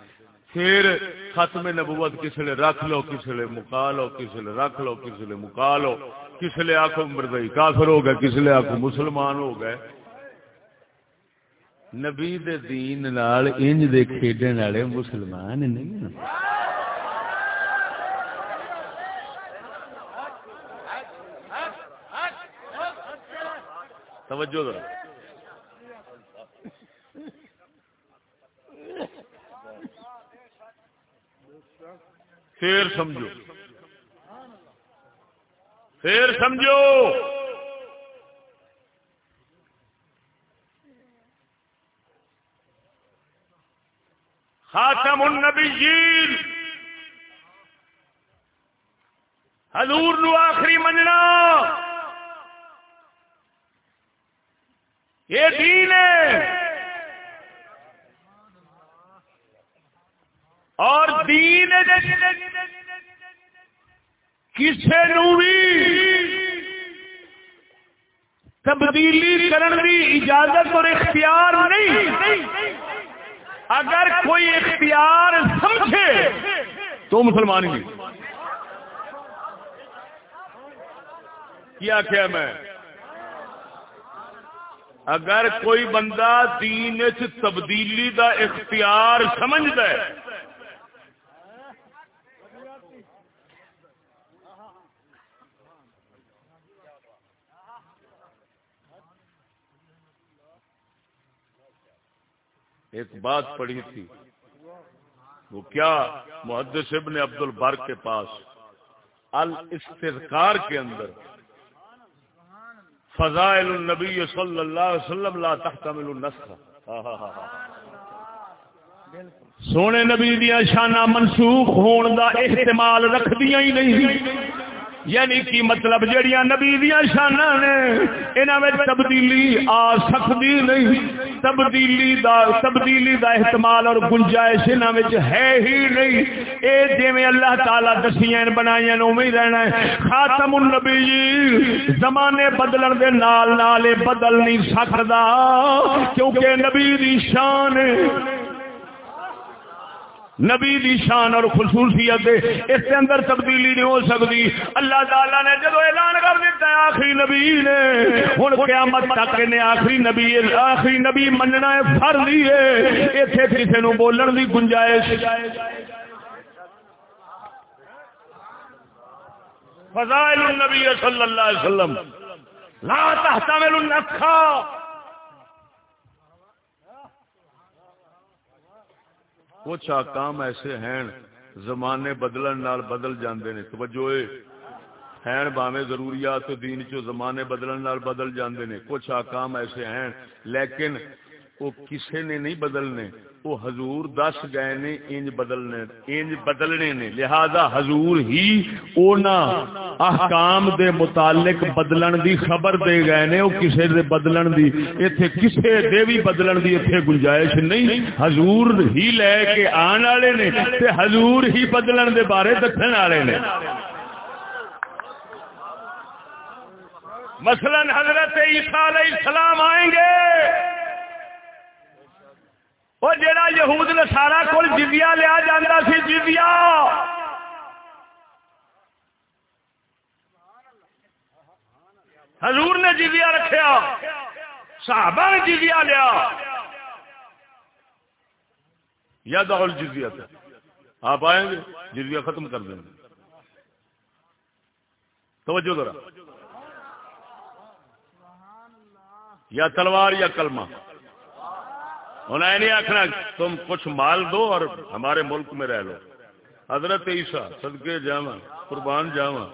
پھر ختم نبوت کسی لے رکھ لو کسی لے مکا لو کسی لے رکھ لو کسی لے مکا لو۔ کسی لے آخو مردئی کافر ہو گئے کسی لے آخو مسلمان ہو گئے۔ نبی دے دین نال انج دے کھیڈن والے مسلمان نہیں توجہ ذرا۔ پھر سمجھو۔ پھر سمجھو۔ خاتم النبیین۔ حضور نو آخری مننا۔ یہ دین ہے۔ اور دین کسی نو بھی تبدیلی کرن کی اجازت اور اختیار نہیں۔ اگر کوئی اختیار سمجھے، تو مسلمان ہی کیا کیا میں؟ اگر کوئی بندہ دین چ تبدیلی دا اختیار سمجھتا ہے، ایک بات پڑھی تھی، وہ کیا محدث ابن عبد البر کے پاس، الاستذکار کے اندر فضائل النبی صلی اللہ علیہ وسلم لا تحتمل النسخ. سونے نبی دیا شانہ منسوخ ہون دا احتمال رکھ دیا ہی نہیں. یعنی کی مطلب جڑیاں نبی دیا شانہ نے؟ انہاں میں تبدیلی آ سکتی نہیں۔ تبدیلی دا تبدیلی دا احتمال اور گنجائش انہاں میں ہے ہی نہیں۔ اے جویں اللہ تعالی دسیاں بنائیاں نو رہنا ہے۔ خاتم النبی زمانے بدلن دے نال نال بدل نہیں سکدا کیونکہ نبی دی شان نبی دی شان اور خصوصیت اس کے اندر تبدیلی نہیں ہو سکتی۔ اللہ تعالی نے جب اعلان کر دیتا ہے آخری نبی نے ہوں قیامت تک نے آخری نبی آخری نبی مننا ہے فر لی ہے۔ اتنے کسی نو بولن کی گنجائش۔ فضائل النبی صلی اللہ علیہ وسلم۔ لا تحتمل النکھا کچھ آکام ایسے ہیں، زمانے بدلن نال بدل جاندے نے، توجہ اے۔ ہیں باویں ضروریات دین چو زمانے بدلن نال بدل جاندے نے، کچھ آکام ایسے ہیں، لیکن وہ کسے نے نہیں بدلنے، وہ حضور دس گئے نے، انج بدلنے انج بدلنے نے۔ لہذا حضور ہی اونا احکام دے متعلق بدلن دی خبر دے گئے نے، وہ کسے دے بدلن دی ایتھے کسے دے بھی بدلن دی ایتھے گنجائش نہیں۔ حضور ہی لے کے آن والے نے تے حضور ہی بدلن دے بارے دکھن والے نے۔ مثلا حضرت عیسیٰ علیہ السلام آئیں گے۔ وہ جڑا یہود نسارا کول جزیا لیا جاتا سی جزیا حضور نے جزیا رکھیا، صحابہ نے جزیا لیا۔ یا دول جزیا آپ آئیں گے جزیا ختم کر دیں گے۔ توجہ ذرا۔ یا تلوار یا کلمہ۔ انہیں نہیں آخنا تم کچھ مال دو اور ہمارے ملک میں رہ لو۔ حضرت عیسیٰ، صدقے جاوا قربان جاوا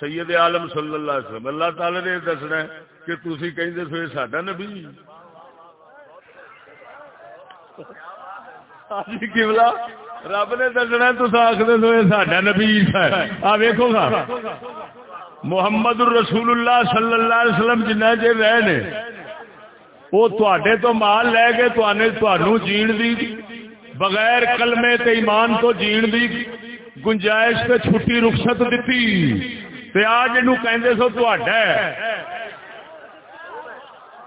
سید عالم صلی اللہ علیہ وسلم، اللہ تعالی نے دسنا ہے کہ تھی کہیں سو یہ ساڈا نبی۔ کملا رب نے دسنا تو آخر سو یہ ساڈا نبی عیسیٰ آ ویکو گا۔ محمد الرسول اللہ صلی اللہ علیہ وسلم جنہ چر رہے وہ تے تو مال لے کے تنوع جین دی، بغیر کلمے تے ایمان تو جین دی، گنجائش تے چھٹی رخصت دیتی تے آج یہ کہ سو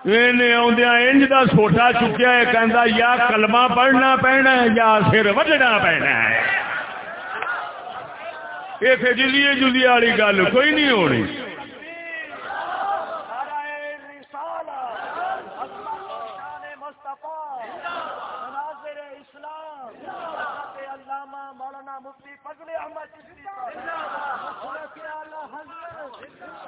انج کا سوٹا چکیا ہے کہہ یا کلمہ پڑھنا پینا یا سر وجنا پینا ہے۔ یہ جلیے جلیے والی گل کوئی نہیں ہونی۔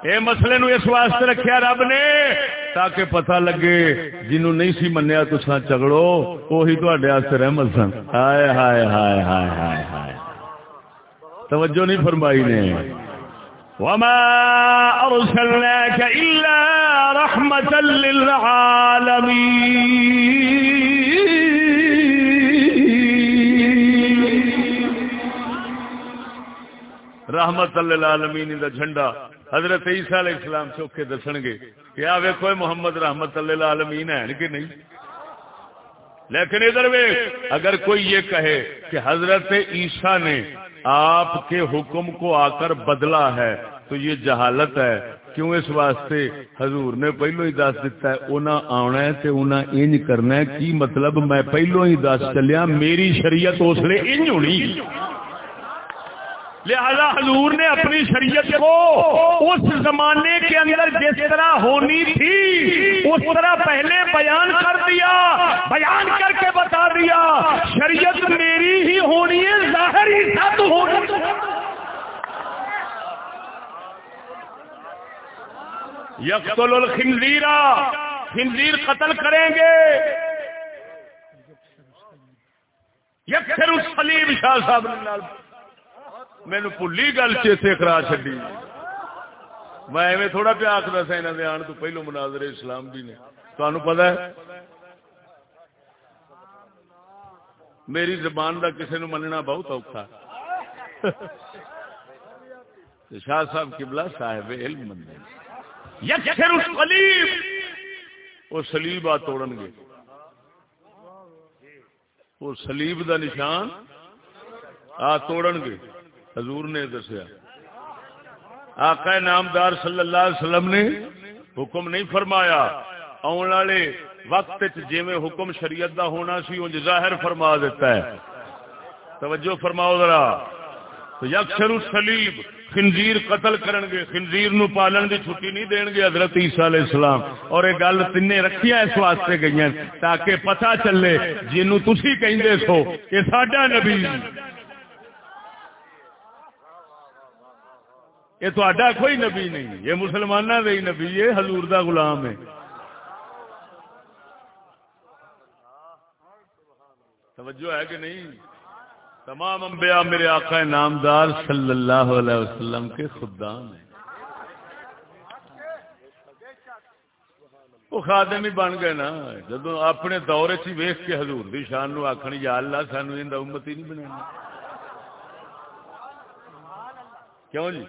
اے مسئلے نو اس واسطے رکھیا رب نے تاکہ پتہ لگے جنوں نہیں سی منیا تساں چگڑو وہی تواڈے واسطے رحمت سن۔ ہائے ہائے ہائے ہائے ہائے ہائے۔ توجہ نہیں فرمائی نے۔ وما ارسلناك الا رحمتا للعالمين۔ رحمت اللہ عالمین دا جھنڈا حضرت عیسیٰ علیہ السلام چوکے دسن گے کہ آ ویکو محمد رحمت اللہ عالمین ہے کہ نہیں؟ لیکن ادھر وے اگر کوئی یہ کہے کہ حضرت عیسیٰ نے آپ کے حکم کو آ کر بدلا ہے تو یہ جہالت ہے۔ کیوں اس واسطے؟ حضور نے پہلو ہی دس دیتا ہے انہاں آنا ہے تے انہاں انج کرنا ہے۔ کی مطلب میں پہلو ہی دس چلیا، میری شریعت اس لیے انج ہونی۔ لہذا حضور نے اپنی شریعت کو اس زمانے کے اندر جس طرح ہونی تھی، اس طرح پہلے بیان کر دیا، بیان کر کے بتا دیا، شریعت میری ہی ہونی ہے، ظاہر ہی سب ہونی یقل الخنزیرا خنزیر قتل کریں گے۔ سلیم شاہ صاحب۔ نے مینو بھلی گل چیتے کرا چڈی میں ایویں تھوڑا پیا آخر سا یہاں آن تو پہلو مناظر اسلام بھی نے۔ تمہیں پتا ہے؟ میری زبان کا کسی نے مننا بہت اوکھا۔ شاہ صاحب قبلہ صاحب علم مند وہ سلیب آ توڑ گے۔ وہ سلیب دا نشان آ توڑ گے۔ حضور نے دسیا۔ آقا نامدار صلی اللہ علیہ وسلم نے حکم نہیں فرمایا۔ آن والے وقت جی حکم شریعت دا ہونا سی انج ظاہر فرما دیتا ہے۔ توجہ فرماؤ ذرا۔ تو یکسر سلیب خنزیر قتل کرن گے۔ خنزیر نو پالن دی چھٹی نہیں دین گے حضرت عیسیٰ علیہ السلام۔ اور یہ گل تین رکھیا اس واسطے گئی تاکہ پتہ چلے جنو تھی کہیں سو کہ ساڈا نبی یہ تو آڈا کوئی نبی نہیں، یہ مسلمانوں کا ہی نبی ہے حضور دا غلام ہے۔ توجہ ہے کہ نہیں؟ تمام انبیاء میرے آقا نامدار صلی اللہ علیہ وسلم کے خدام ہیں۔ وہ خادم ہی بن گئے نا۔ جدو اپنے دور چ ویخ کے حضور دی شان نو آخر یا اللہ سانو ان امت ہی نہیں بنا کیوں جی؟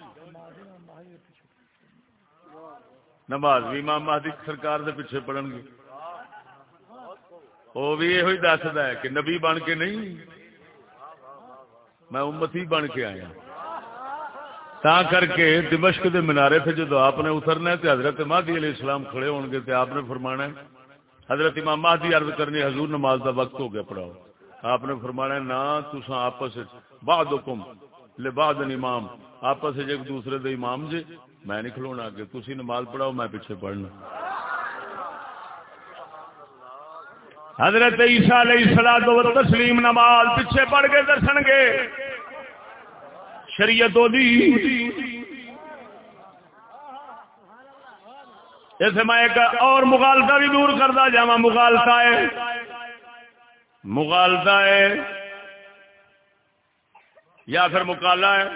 نماز بھی امام مہدی سرکار دے پیچھے پڑھن گے۔ وہ بھی یہ دستا ہے کہ نبی بن کے نہیں۔ میں امتی بن کے آیا۔ تا کر کے دمشق دے منارے پہ جدو آپ نے اترنا ہے تو حضرت مہدی علیہ السلام کھڑے ہون گے تو آپ نے فرمانا ہے، حضرت امام مہدی عرض کرنی حضور نماز دا وقت ہو گیا پڑھاؤ۔ آپ نے فرمانا ہے، نہ تسا آپس بعد حکم لباد امام۔ آپس ایک دوسرے دے امام جے۔ میں نہیں کھلونا کہ تسی نماز پڑھاؤ، میں پیچھے پڑھنا۔ حضرت عیسیٰ علیہ السلام و تسلیم نماز پیچھے پڑھ کے درسن گے۔ شریعت دی۔ اسے میں ایک اور مغالطہ بھی دور کرتا جا مغالطہ ہے۔ مغالطہ ہے۔ یا پھر مکالا ہے۔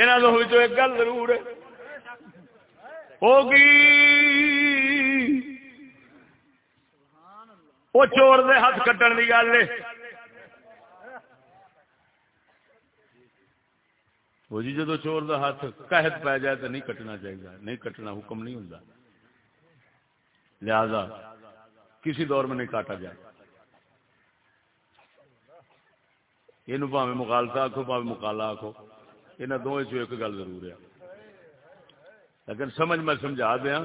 یہاں تو ایک گل ضرور ہے ہوگی وہ چور دے ہاتھ کٹن کی گل ہے وہ جی جدو چور دا ہاتھ قحط پی جائے تو نہیں کٹنا چاہیے نہیں کٹنا حکم نہیں ہوں لہذا کسی دور میں نہیں کاٹا جائے یہ پاوے آخو پاوے مکالا آخو یہاں دونوں چ ایک گل ضرور ہے۔ لیکن سمجھ میں سمجھا دیا۔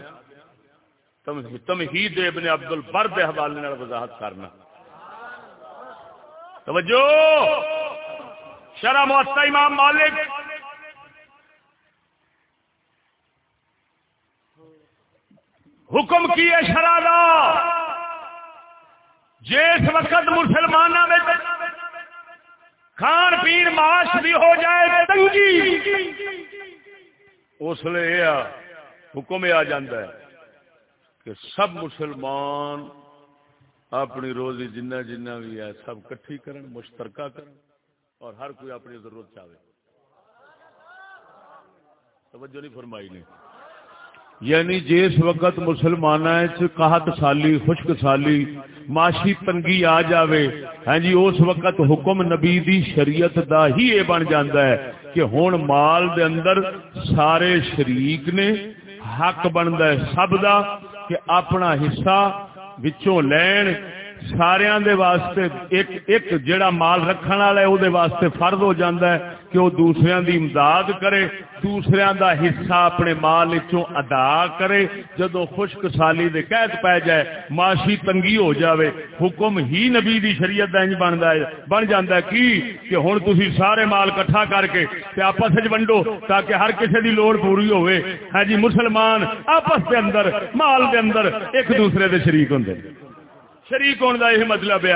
تمہید ابن عبد البر کے حوالے وضاحت کرنا۔ توجہ! شرح معطا امام مالک۔ حکم کیے شرح دا؟ جس وقت مسلمانوں میں کھان پین معاش بھی ہو جائے تنگی. اس لیے حکم آ جاتا ہے کہ سب مسلمان اپنی روزی جنہ جنہ بھی ہے، سب کٹھی کرن، مشترکہ کرن، اور ہر کوئی اپنی ضرورت چاہے۔ توجہ نہیں فرمائی نے یعنی جس وقت مسلمان قحط سالی، خشک سالی، معاشی تنگی آ جاوے۔ ہاں جی اس وقت حکم نبی دی شریعت دا ہی یہ بن جاتا ہے کہ ہون مال دے اندر سارے شریک نے حق بنتا ہے، سب دا، کہ اپنا حصہ وچوں لین سارے دے واسطے ایک ایک جڑا مال رکھن والا ہے وہ واسطے فرض ہو جاتا ہے کہ وہ دوسرے دی امداد کرے دوسرے دا حصہ اپنے مال چوں ادا کرے۔ جدو خشک سالی دے قید پی جائے، معاشی تنگی ہو جاوے، حکم ہی نبی دی شریعت دا انج بندا ہے، بن جاندا ہے کی؟ کہ ہن تسی سارے مال کٹھا کر کے تے آپس وچ ونڈو تاکہ ہر کسے دی لوڑ پوری ہوے ہاں جی مسلمان آپس دے اندر، مال دے اندر ایک دوسرے دے شریک ہوندے۔ شریک ہونے کا یہ مطلب ہے۔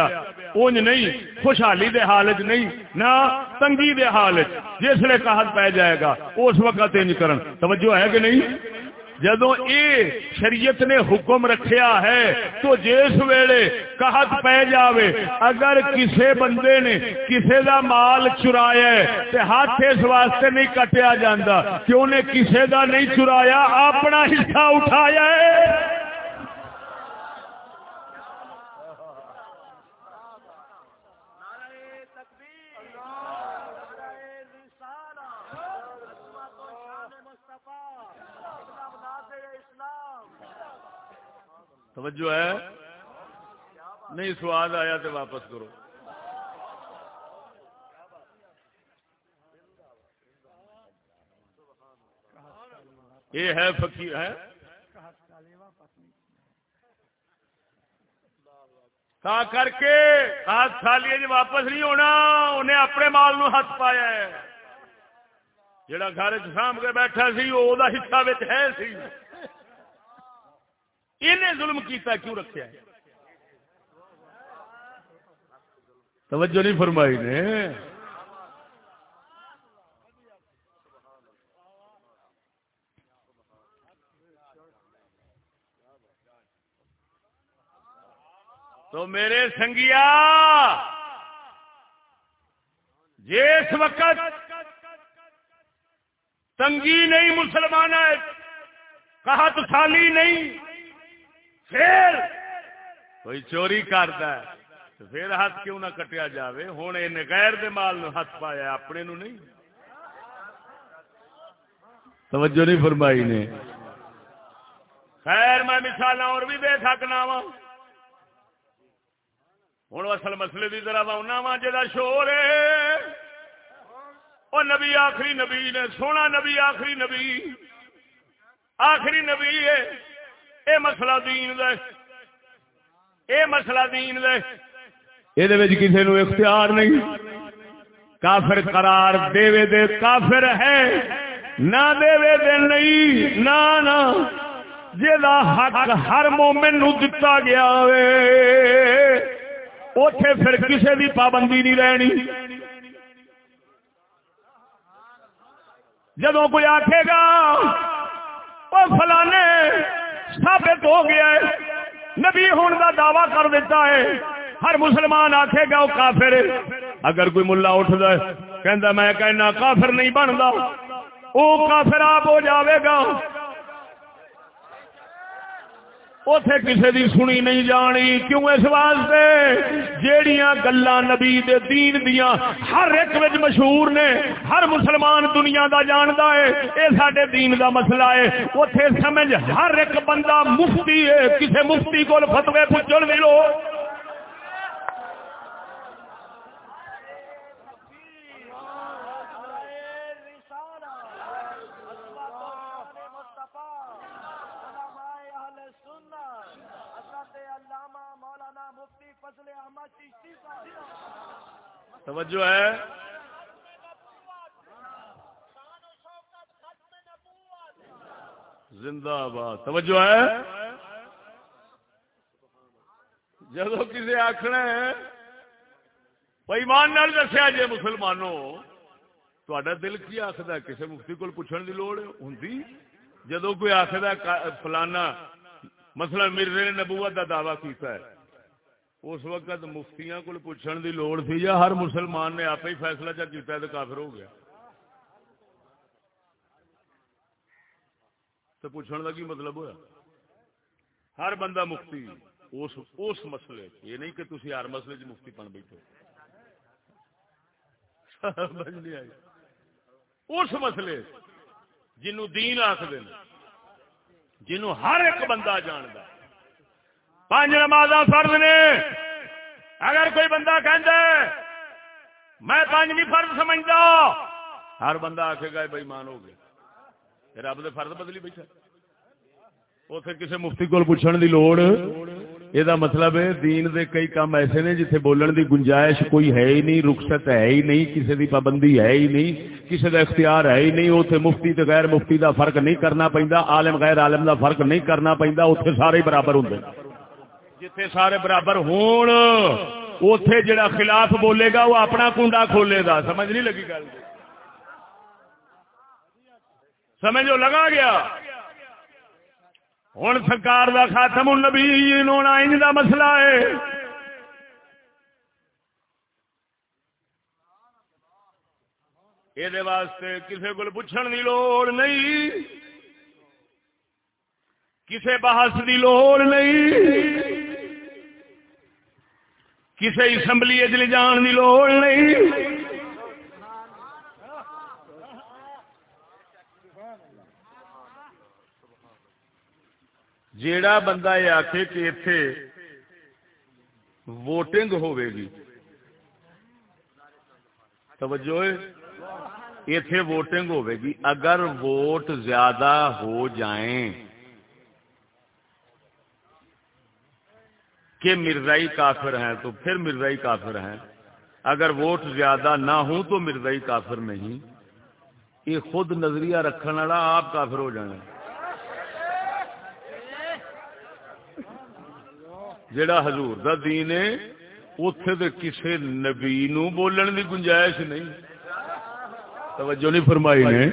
اونج نہیں، خوشحالی دے حالت نہیں، نہ تنگی دے حالت جس لیے کہت پہ جائے گا، اس وقت انج کرن۔ توجہ ہے کہ نہیں؟ جدو یہ شریعت نے حکم رکھیا ہے، تو جس ویلے قحط پہ جاوے، اگر کسے بندے نے کسے دا مال چرایا ہے، تے ہاتھ اس واسطے نہیں کٹیا جاندہ کہ انہیں کسے دا نہیں چرایا، اپنا حصہ اٹھایا ہے۔ توجہ ہے؟ نہیں، سواد آیا تو واپس کرو۔ یہ ہے فقیر، ہے؟ تا کر کے ہاتھ سالی جی واپس نہیں ہونا، انہیں اپنے مال نو ہاتھ پایا ہے۔ جڑا گھر سام کے بیٹھا سی، وہ حصہ ہے سی۔ انہیں ظلم کیتا کیوں رکھا ہے؟ توجہ نہیں فرمائی نے۔ تو میرے سنگیا، جس وقت تنگی نہیں مسلمان کہا تو سالی نہیں پھر کوئی چوری کرتا ہے تو پھر ہاتھ کیوں نہ کٹیا جاوے؟ ہوں یہ غیر دے مال نو ہاتھ پایا اپنے نو نہیں۔ توجہ نہیں فرمائی نے۔ خیر، میں مثال اور بھی دے سکنا وا ہوں اصل مسئلے کی طرح آنا وا جا شور ہے وہ نبی، آخری نبی نے، سونا نبی، آخری نبی۔ آخری نبی ہے اے مسئلہ دین دے۔ اے مسئلہ دین دے۔ یہ کسی نو اختیار نہیں۔ کافر قرار دے دے کافر ہے۔ نہ دے دے نہیں، نہ نہ۔ جا حق ہر مومن نو دتا گیا اتے پھر کسی بھی پابندی نہیں رہنی۔ جدو کوئی آخے گا وہ فلانے ثابت ہو گیا ہے۔ نبی ہون کا دعوی کر دیتا ہے۔ ہر مسلمان آکھے گا وہ کافر ہے۔ اگر کوئی ملا اٹھتا ہے کہندا میں کہنا کافر نہیں بنتا وہ کافر آپ ہو جاوے گا۔ اتے کسی دی سنی نہیں جانی۔ کیوں اس واسطے؟ جیڑیاں گلا نبی دے دین دیاں ہر ایک وچ مشہور نے، ہر مسلمان دنیا دا جاندا ہے، اے ساڈے دین دا مسئلہ ہے۔ اوتھے سمجھ ہر ایک بندہ مفتی ہے، کسے مفتی کول فتوی پوچھن دی لوڑ توجہ ہے۔ زندہ باد توجہ ہے۔ جب کسی آخنا ہے ایمان نال دسیا جی مسلمانوں تا دل کی آخر کسی مفتی کو پوچھنے کی لوڑ ہوں جدو کوئی آخر فلانا مسئلہ مرزے نے نبوت کا دعوی کیتا ہے اس وقت مفتیاں کو پوچھنے کی لوڑ تھی، یا ہر مسلمان نے آپ ہی فیصلہ چا کیتا ہے تو کافر ہو گیا؟ تو پوچھنے کا کی مطلب ہوا ہر بندہ مفتی، اس اس مسئلے یہ نہیں کہ تھی ہر مسئلے چ مفتی بن بیٹھے اس مسئلے جنوں دین آخر جنوں ہر ایک بندہ جانتا پانچ نماز فرض نے۔ اگر کوئی بندہ میں پانچ نہیں فرض سمجھتا ہر بندہ آخے گا بھائی مان ہو گیا۔ رب دے فرض بدلی بیٹھا۔ اتنے کسی مفتی کو پوچھنے کی لوڑ۔ یہ مطلب ہے، دین دے کئی کام ایسے نے جتنے بولن دی گنجائش کوئی ہے ہی نہیں، رخصت ہے ہی نہیں کسی دی پابندی ہے ہی نہیں کسی کا اختیار ہے ہی نہیں۔ اتنے مفتی تے غیر مفتی دا فرق نہیں کرنا پہنتا عالم غیر عالم دا فرق نہیں کرنا پہنتا اتنے سارے برابر ہوں جتھے سارے برابر ہون اتے جڑا خلاف بولے گا، وہ اپنا کنڈا کھولے گا۔ سمجھ نہیں لگی گل؟ سمجھو لگا گیا؟ ہوں سرکار دا خاتم النبی ہونا انج دا مسئلہ ہے۔ یہ واسطے کسی کو پوچھنے کی لوڑ نہیں۔ کسی بحث کی لوڑ نہیں۔ کسی اسمبلی لے جان کی لوڑ نہیں۔ جیڑا بندہ یہ آخ کہ اتے ووٹنگ ہوے گی۔ توجہ اتے ووٹنگ ہوے گی۔ اگر ووٹ زیادہ ہو جائیں کہ مرزائی کافر ہیں تو پھر مرزائی کافر ہیں۔ اگر ووٹ زیادہ نہ ہوں تو مرزائی کافر نہیں۔ یہ خود نظریہ رکھنے والا آپ کافر ہو جانا۔ جڑا حضور دا دین ہے اتے تو کسی نبی نو بولن کی گنجائش نہیں۔ توجہ نہیں فرمائی نے۔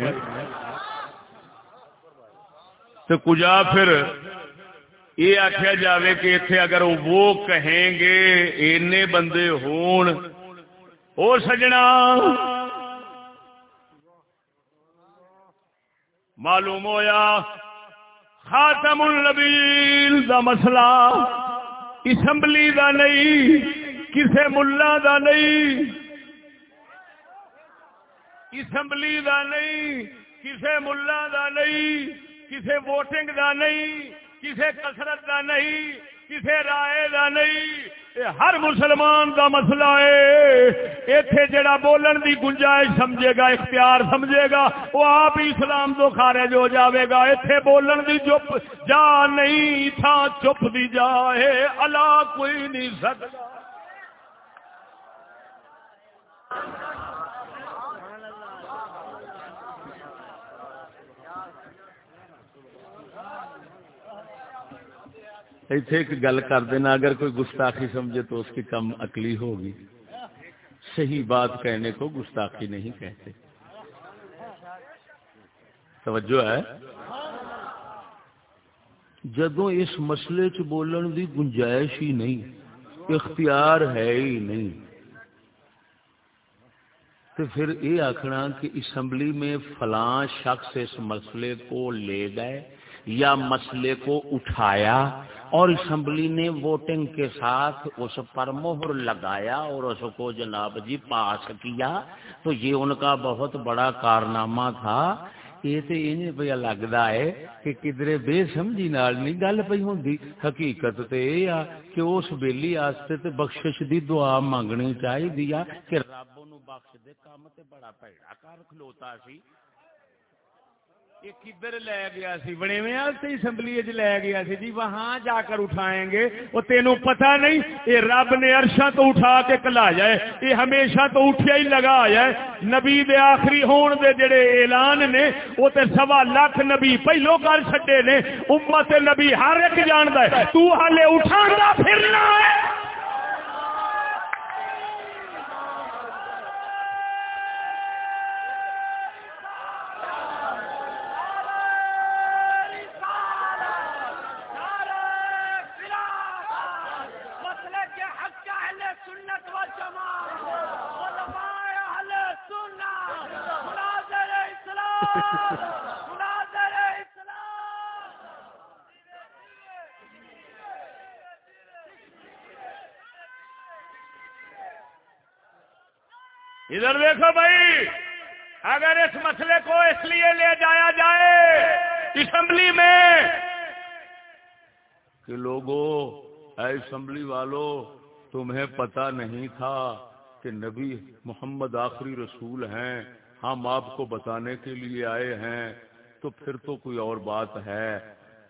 تو کجا پھر یہ آخیا جاوے کہ اتنے اگر وہ کہیں گے اینے بندے ہون او سجنا۔ معلوم ہویا، خاتم النبیل دا مسئلہ اسمبلی دا نہیں، کسے ملا دا نہیں۔ اسمبلی دا نہیں، کسے ملا دا نہیں، کسے ووٹنگ دا نہیں۔ کسے کسرت دا نہیں، کسے رائے دا نہیں۔ ہر مسلمان دا مسئلہ ہے ایتھے جڑا بولن دی گنجائش سمجھے گا، اختیار سمجھے گا، وہ آپ ہی اسلام تو خارج ہو جاوے گا۔ ایتھے بولن دی چپ جا نہیں تھا چپ دی جا ہے اللہ کوئی نہیں سکتا۔ ایتھے ایک گل کر دینا، اگر کوئی گستاخی سمجھے تو اس کی کم عقلی ہوگی۔ صحیح بات کہنے کو گستاخی نہیں کہتے۔ توجہ ہے۔ جدو اس مسئلے چ بولن دی گنجائش ہی نہیں، اختیار ہے ہی نہیں۔ تو پھر یہ آخنا کہ اسمبلی میں فلاں شخص اس مسئلے کو لے گئے یا مسئلے کو اٹھایا اور اسمبلی نے ووٹنگ کے ساتھ اس پر مہر لگایا اور اس کو جناب جی پاس کیا، تو یہ ان کا بہت بڑا کارنامہ تھا۔ یہ تو یہ پہ لگتا ہے کہ کدھر بے سمجھی نال نہیں گل پی ہوں حقیقت تو یہ آ کہ اس بیلی آستے تے بخشش دی دعا منگنی چاہیے کہ رب نو بخش دے، کام تے بڑا پیڑا کر کھلوتا سی۔ یہ کدھر لے گیا سی؟ بڑے میں اسمبلی لے گیا سی جی وہاں جا کر اٹھائیں گے۔ وہ تینوں پتا نہیں، یہ رب نے عرشا تو اٹھا کے کلا جائے یہ ہمیشہ تو اٹھیا ہی لگا جائے نبی دے آخری ہون دے جڑے اعلان نے، وہ تے سوا لاکھ نبی پہلو کر چھڈے نے۔ امت نبی ہر ایک جاندا ہے۔ تو ہالے اٹھانا پھرنا ہے۔ ادھر دیکھو بھائی، اگر اس مسئلے کو اس لیے لے جایا جائے اسمبلی میں کہ لوگوں اے اسمبلی والوں تمہیں پتا نہیں تھا کہ نبی محمد آخری رسول ہیں، ہم آپ کو بتانے کے لیے آئے ہیں، تو پھر تو کوئی اور بات ہے۔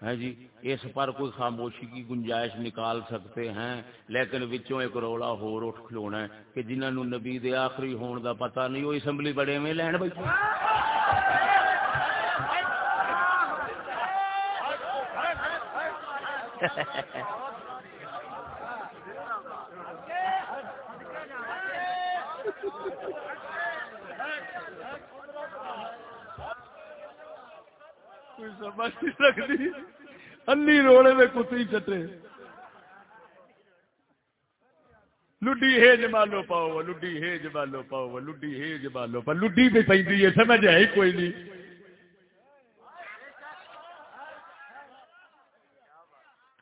جی؟ اس پر کوئی خاموشی کی گنجائش نکال سکتے ہیں، لیکن وچوں ایک رولا ہور اٹھ کھلونا ہے کہ جنہوں نے نبی دے آخری ہون دا پتہ نہیں، وہ اسمبلی بڑے میں لین بھائی [laughs] سمجھ نہیں سکتی انی روڑے میں کتی چٹے۔ لڈی ہے جمالو پاؤ، لڈی ہے جمالو پاؤ، لڈی ہے جمالو پاؤ۔ لڈی بھی پہ ہے، سمجھ ہے ہی کوئی نہیں۔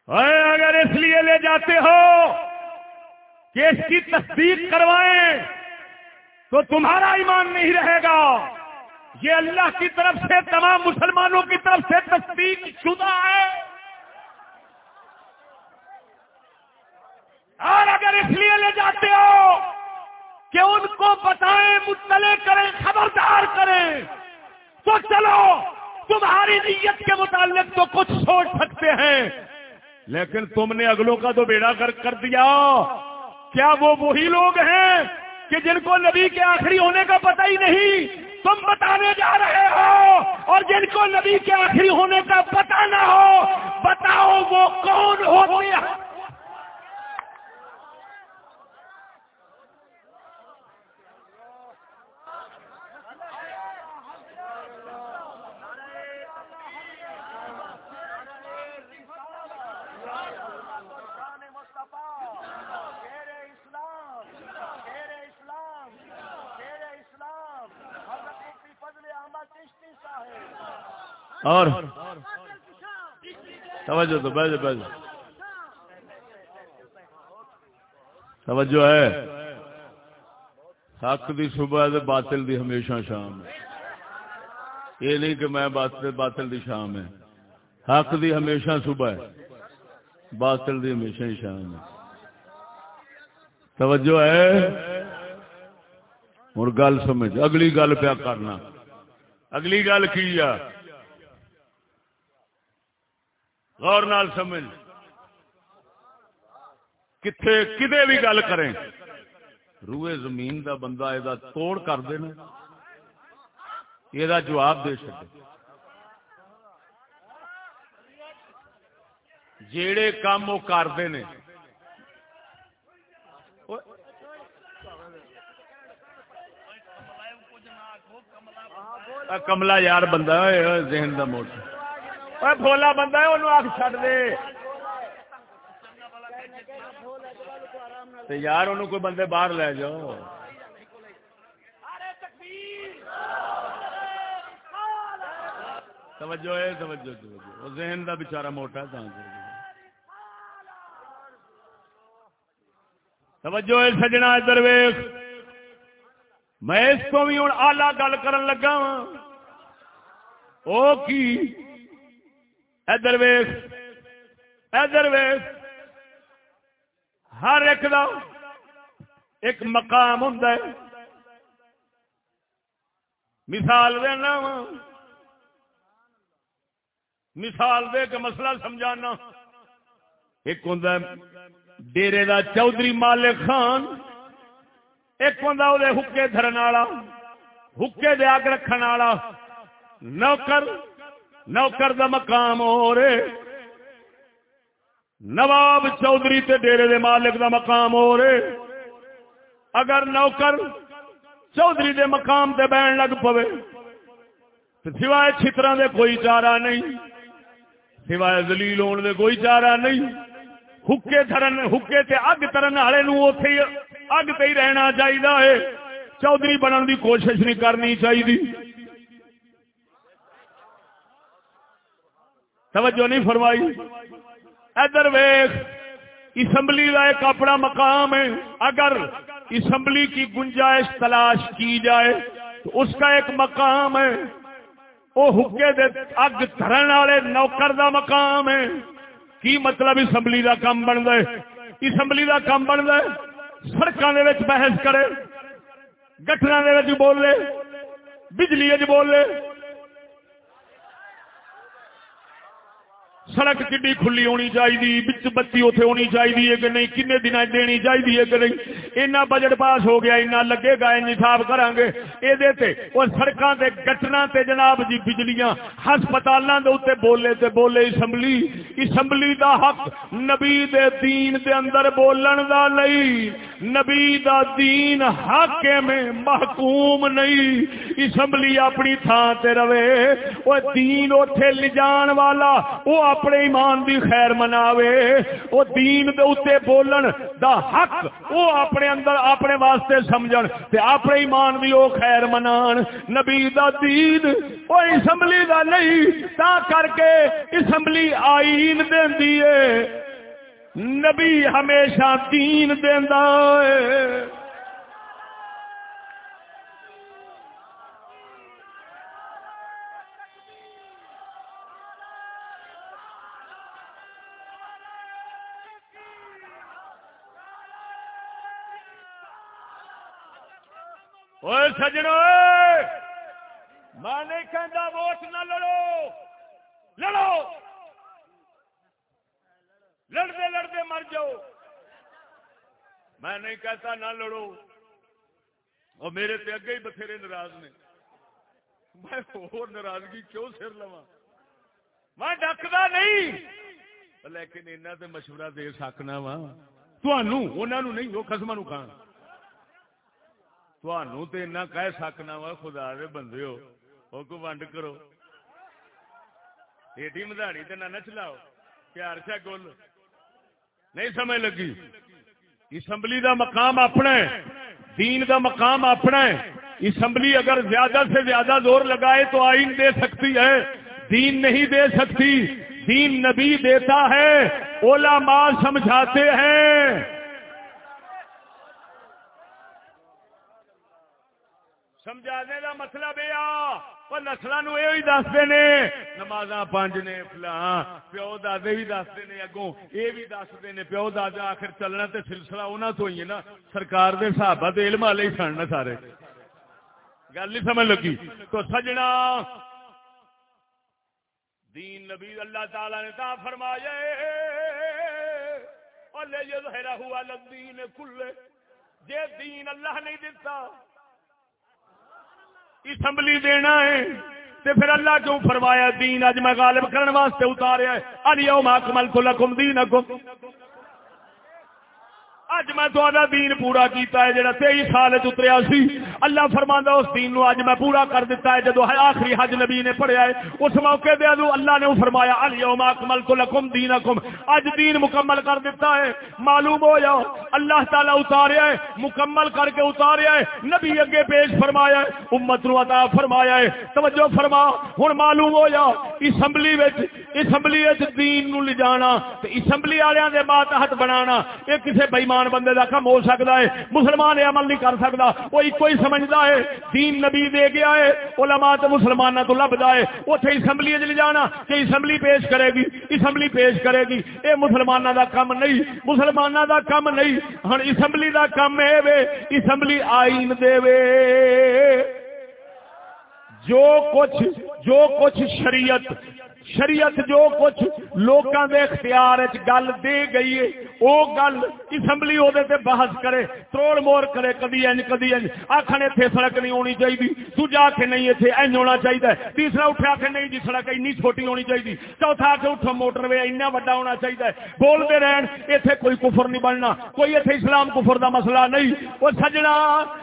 اگر اس لیے لے جاتے ہو کہ اس کی تصدیق کروائیں، تو تمہارا ایمان نہیں رہے گا۔ یہ اللہ کی طرف سے، تمام مسلمانوں کی طرف سے تصدیق شدہ ہے۔ اور اگر اس لیے لے جاتے ہو کہ ان کو بتائیں، مطلع کریں، خبردار کریں، تو چلو، تمہاری نیت کے متعلق تو کچھ سوچ سکتے ہیں۔ لیکن تم نے اگلوں کا تو بیڑا کر کر دیا۔ کیا وہ وہی لوگ ہیں کہ جن کو نبی کے آخری ہونے کا پتہ ہی نہیں؟ تم بتانے جا رہے ہو اور جن کو نبی کے آخری ہونے کا پتہ نہ ہو، بتاؤ وہ کون ہوتے ہیں؟ اور توجہ تو بیجو بیجو توجہ ہے۔ حق دی صبح ہے باطل دی ہمیشہ شام ہے۔ یہ نہیں کہ میں باطل باطل دی شام ہے۔ حق دی ہمیشہ صبح ہے، باطل دی ہمیشہ شام ہے۔ توجہ ہے۔ اور گل سمجھ، اگلی گل پیا کرنا۔ اگلی گل کی ہے؟ غور نال سمجھ۔ کتنے کدے بھی گل کریں۔ روئے زمین دا بندہ یہ توڑ کر دینا۔ یہ جواب دے سکے جیڑے کام وہ کرتے ہیں کملا یار بندہ ذہن دا موٹا بولا بندہ ہے انہوں آگ چڈ دے تو یار انہوں کوئی بندے باہر لے جاؤ توجہ ہے توجہ توجہ وہ ذہن دا بچارا موٹا ہے توجہ ہے سجنا ادھر ویخ میں اس کو بھی ہوں آلہ گل کرن لگا او کی ادھر ویخ ادھر ویخ ہر ایک دا ایک مقام ہوں مثال دینا مثال دے کے مسئلہ سمجھانا۔ ایک ہوں ڈیرے دا چودھری مالک خان، ایک ہوں وہ حکے دھرن والا، حکے دے اگ رکھن والا، نوکر نوکر دا مقام ہو رہے نواب چودھری تے ڈیرے دے مالک دا مقام ہو رہے اگر نوکر چودھری دے مقام تے بہن لگ پوے تو سوائے چھترا دے کوئی چارہ نہیں، سوائے زلیل ہونے دے کوئی چارہ نہیں۔ حکے تھرن حکے تے اگ ترن والے نو اوتھے اگ تے ہی رہنا چاہیے چودھری بنن دی کوشش نہیں کرنی چاہیے توجہ نہیں فرمائی۔ ادھر ویخ اسمبلی کا ایک اپنا مقام ہے۔ اگر اسمبلی کی گنجائش تلاش کی جائے، تو اس کا ایک مقام ہے۔ وہ حکے دے اگ دھرن والے نوکر دا مقام ہے۔ کی مطلب اسمبلی دا کام بن گئے اسمبلی دا کام بن گئے سڑکوں کے بحث کرے گٹر بولے، بجلی بولے۔ سڑک کڈی کھلی ہونی چاہیے بچ بتی اتنے ہونی چاہیے کہ نہیں؟ کن دن دینی چاہیے کہ نہیں؟ اینا بجٹ پاس ہو گیا، اینا لگے گا انصاف کریں گے یہ سڑکوں کے گٹنا تے جناب جی بجلیاں ہسپتالوں کے اتنے بولے تے بولے اسمبلی۔ اسمبلی دا حق نبی دے دین دے اندر بولن دا لئی نبی دا دین حق میں محکوم نہیں۔ اسمبلی اپنی تھان تے رہے۔ وہ دین اتے لجان والا وہ اپنے ایمان دی خیر مناوے، وہ دین دے اتنے بولن دا حق، وہ اپنے اندر اپنے واسطے سمجھن تے اپنے ایمان دی وہ خیر منان۔ نبی دا دین، وہ اسمبلی دا نہیں، تا کر کے اسمبلی آئین دین دیئے نبی ہمیشہ دین دیندا ہے۔ سجنو۔ میں نہیں ووٹ نہ لڑو۔ لڑو۔ لڑتے لڑتے مر جاؤ۔ میں نہیں کہتا نہ لڑو۔ اور میرے تے اگے ہی بتھیرے ناراض نے۔ میں اور ناراضگی کیوں سر لوا میں ڈکدا نہیں۔ لیکن انہوں تے مشورہ دے سکنا وا۔ تنوع نہیں، وہ خسما نو کھان۔ تنوع تو ایسا کہہ سکنا وا خدا دے بندے ہو کو ونڈ کرو ایڈی مداڑی تو نہ چلاؤ پیار سے گول نہیں سمجھ لگی اسمبلی دا مقام اپنا ہے دین دا مقام اپنا ہے اسمبلی اگر زیادہ سے زیادہ زور لگائے تو آئین دے سکتی ہے دین نہیں دے سکتی دین نبی دیتا ہے علماء سمجھاتے ہیں سمجھانے کا مطلب یہ نسل یہ دستے نے نماز پانچ نے، فلاں پیو دادے بھی دستے نے اگوں، یہ بھی دستے نے پیو دادا آخر چلنا تے سلسلہ انہوں تو ہی ہے نا، سرکار دے حساب علم والے ہی سن سارے۔ گل نہیں سمجھ لگی؟ تو سجنا، دین نبی اللہ تعالی نے تا فرمایا ہوا دین کھلے جے دین اللہ نہیں دیتا اسمبلی دینا ہے۔ تے پھر اللہ کیوں فرمایا دین اج میں غالب کرنے واسطے اتاریا ہے الیوم اکملت لکم دینکم۔ اج میں تھوڑا دین پورا کیتا ہے جڑا 23 سال وچ اتریا سی۔ اللہ فرماندا اس دین نو اج میں پورا کر دیتا ہے۔ جدو آخری حج نبی نے پڑھیا ہے، اس موقع دے ادو اللہ نے فرمایا، الیوم اکملت لکم دینکم اج دین مکمل کر دیتا ہے۔ معلوم ہو جاؤ اللہ تعالی اتاریا ہے، مکمل کر کے اتاریا ہے۔ نبی اگے پیش فرمایا ہے، امت نو عطا فرمایا ہے۔ توجہ فرما، ہن معلوم ہو جاؤ اسمبلی وچ اسمبلی وچ دین نو لے جانا تے اسمبلی والےاں دے ماتحت بنانا، اے کسے بے ایمان مسلمان بندے دا کم ہو سکتا ہے، مسلمان عمل نہیں کر سکتا۔ وہ ایک ہی سمجھتا ہے، دین نبی دے گیا ہے علماء تو مسلمانوں تو لبدا ہے اوتھے اسمبلی جی لے جانا کہ اسمبلی پیش کرے گی، اسمبلی پیش کرے گی۔ اے مسلمانوں دا کم نہیں مسلمانوں دا کم نہیں۔ ہن اسمبلی دا کم اے وے، اسمبلی آئین دے وے۔ جو کچھ جو کچھ شریعت شریعت جو کچھ لوکاں دے اختیار گل دے گئی ہے او گل اسمبلی او دے تے بحث کرے تروڑ مور کرے، کدی انج کدی انج آکھنے تھے سڑک نہیں ہونی چاہیے دوجا کہ نہیں ایتھے انج ہونا چاہیے تیسرا اٹھا کہ نہیں جی سڑک اینی چھوٹی ہونی چاہیے چوتھا کہ اٹھو موٹر وے اینا بڑا ہونا چاہیے بول دے رہن، ایتھے کوئی کفر نہیں بننا۔ کوئی ایتھے اسلام کفر دا مسئلہ نہیں۔ او سجنا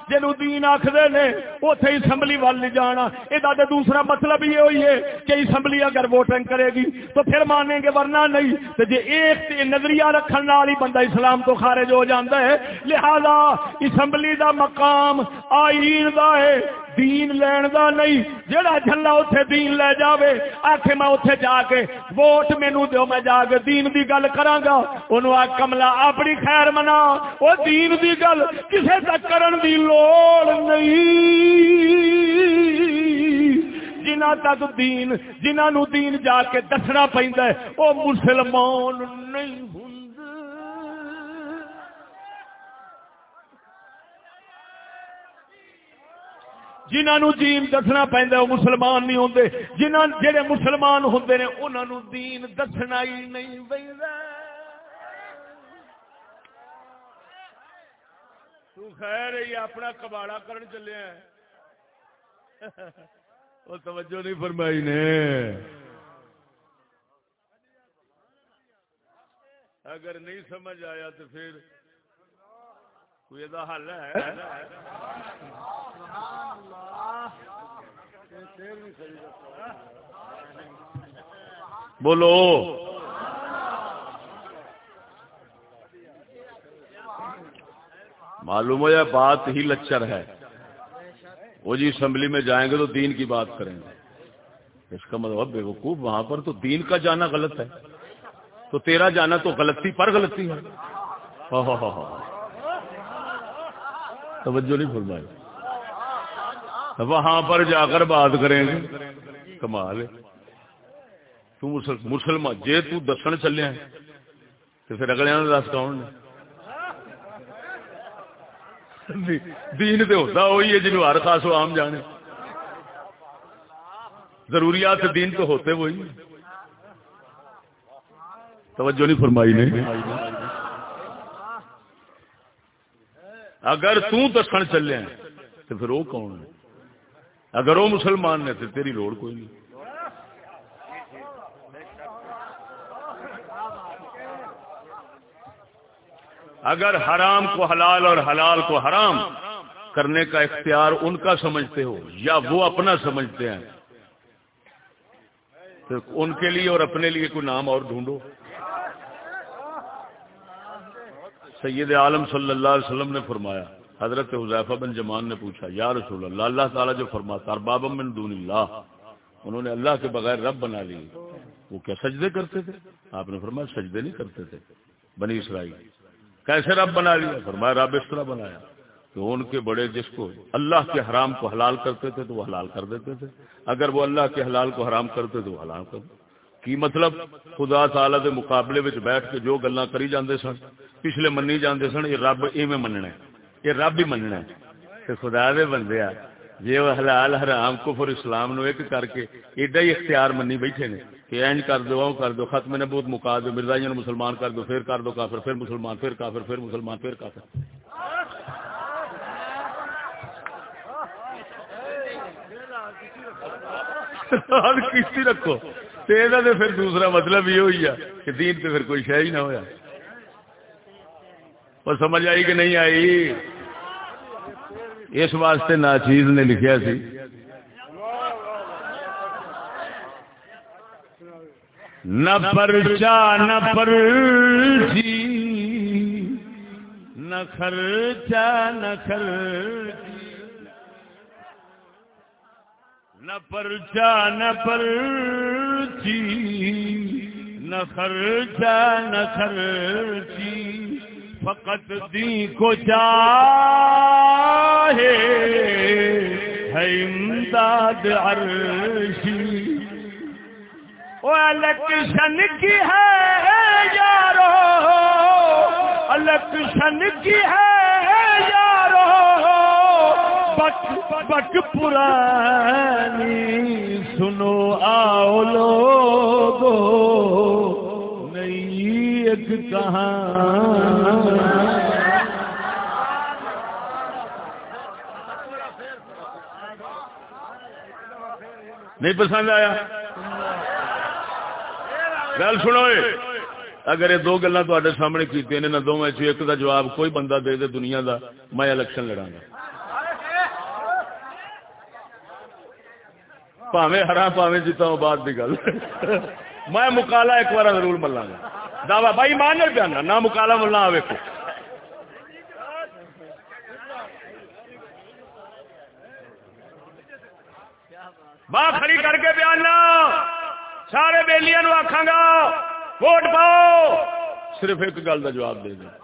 جنوں دین آکھدے نے، اوتھے اسمبلی وال نہیں جانا۔ اے دا دوسرا مطلب یہ ہوئی ہے کہ اسمبلی اگر ووٹنگ کرے گی تو پھر مانیں گے ورنہ نہیں۔ تو جی ایک نظریہ رکھنا رکھنے والی بندہ اسلام تو خارج ہو جاتا ہے۔ لہذا اسمبلی دا مقام آئین دا ہے۔ دین لین دا نہیں۔ جڑا جھلا اوتھے دین لے جاوے، آکھے میں اوتھے جا کے ووٹ مینوں دیو، میں جا کے دین دی گل کراں گا۔ اونوں آ کملا اپنی خیر منا۔ او دین دی گل کسے تک کرن دی لوڑ نہیں۔ جنہ تک دین جنہ نو دین جا کے دسنا پہنتا ہے وہ مسلمان نہیں جنہوں دین دسنا پہنتا وہ مسلمان نہیں ہوتے جنہ جہے مسلمان ہوتے ہیں انہوں دین دسنا ہی نہیں پہنتا تو خیر یہ اپنا کباڑا کرن چلے وہ توجہ نہیں فرمائی نے۔ اگر نہیں سمجھ آیا تو پھر کوئی دا حل ہے؟ بولو. معلوم ہو یا بات ہی لچر ہے. وہ جی اسمبلی میں جائیں گے تو دین کی بات کریں گے. اس کا مطلب بے وقوف وہاں پر تو دین کا جانا غلط ہے. تو تیرا جانا تو غلطی پر غلطی ہے. ہاں، ہاں، ہاں، توجہ نہیں فرمائی۔ وہاں پر جا کر بات کریں گے۔ کمال ہے۔ تو مسلمان جے تو دسن چلے ہیں تو پھر اگلے دس کون نے؟ دین تے ہوتا وہی ہے جنہوں ہر خاص و عام جانے۔ ضروریات دین تو ہوتے وہی توجہ نہیں فرمائی نے۔ اگر تو دسن چلے تو پھر وہ کون ہے؟ اگر وہ مسلمان نے، تو تیری لوڑ کوئی نہیں۔ اگر حرام کو حلال اور حلال کو حرام کرنے کا اختیار ان کا سمجھتے ہو، یا وہ اپنا سمجھتے ہیں، تو ان کے لیے اور اپنے لیے کوئی نام اور ڈھونڈو۔ سید عالم صلی اللہ علیہ وسلم نے فرمایا، حضرت حضیفہ بن جمان نے پوچھا، یا رسول اللہ اللہ تعالیٰ جو فرماتا ارباب من دون اللہ، انہوں نے اللہ کے بغیر رب بنا لی، وہ کیا سجدے کرتے تھے؟ آپ نے فرمایا سجدے نہیں کرتے تھے، بنی اسرائیل۔ کیسے رب بنا لیا؟ فرمایا رب اس طرح بنایا تو ان کے بڑے جس کو اللہ کے حرام کو حلال کرتے تھے تو وہ حلال کر دیتے تھے، اگر وہ اللہ کے حلال کو حرام کرتے تو وہ حلال کر کی مطلب؟ خدا تعالی دے مقابلے وچ بیٹھ کے جو گلاں کری جاندے سن، پچھلے منی جاندے سن، یہ رب ایویں مننا ہے یہ رب ہی مننا ہے تے خدا دے بندے آ جی وہ حلال، حرام، کفر، اسلام نو ایک کر کے ایڈا ہی اختیار منی بیٹھے نے کہ اینج کر دو، او کر دو، ختم نے بہت مکا دو مرزائیاں مسلمان کر دو، پھر کر دو کافر، پھر مسلمان، پھر کافر، پھر مسلمان، پھر کافر۔ کشتی رکھو۔ تو پھر دوسرا مطلب یہ ہوئی ہے کہ دین تو پھر کوئی شہ ہی نہ ہویا۔ اور سمجھ آئی کہ نہیں آئی؟ اس واسطے ناچیز نے لکھیا سی۔ نہ پرچا، نہ پرچی، نہ خرچا نہ خرچی۔ نہ پرچا، نہ پرچی نہ خرچا نہ خرچی، فقط دی کو چاہے۔ ہے امداد عرشی۔ وہ الیکشن کی ہے یارو، الیکشن کی ہے بک بک پرانی سنو، آؤ لوگو، نئی ایک کہاں نہیں پسند آیا؟ گل سنو اگر یہ دو گلا سامنے کی نہ دونوں ایک کا جواب کوئی بندہ دے دے دنیا دا، میں الیکشن لڑا گا۔ پاوے ہرا پاوے جیتا ہوں بعد کی گل۔ میں مکالا ایک بار ضرور ملا گا۔ دعوی بھائی مان پیا نہ مکالا ملنا آئے کو باہ کھڑی کر کے بیان سارے بےلیاں آخا گا، ووٹ پاؤ۔ صرف ایک گل کا جواب دے دیں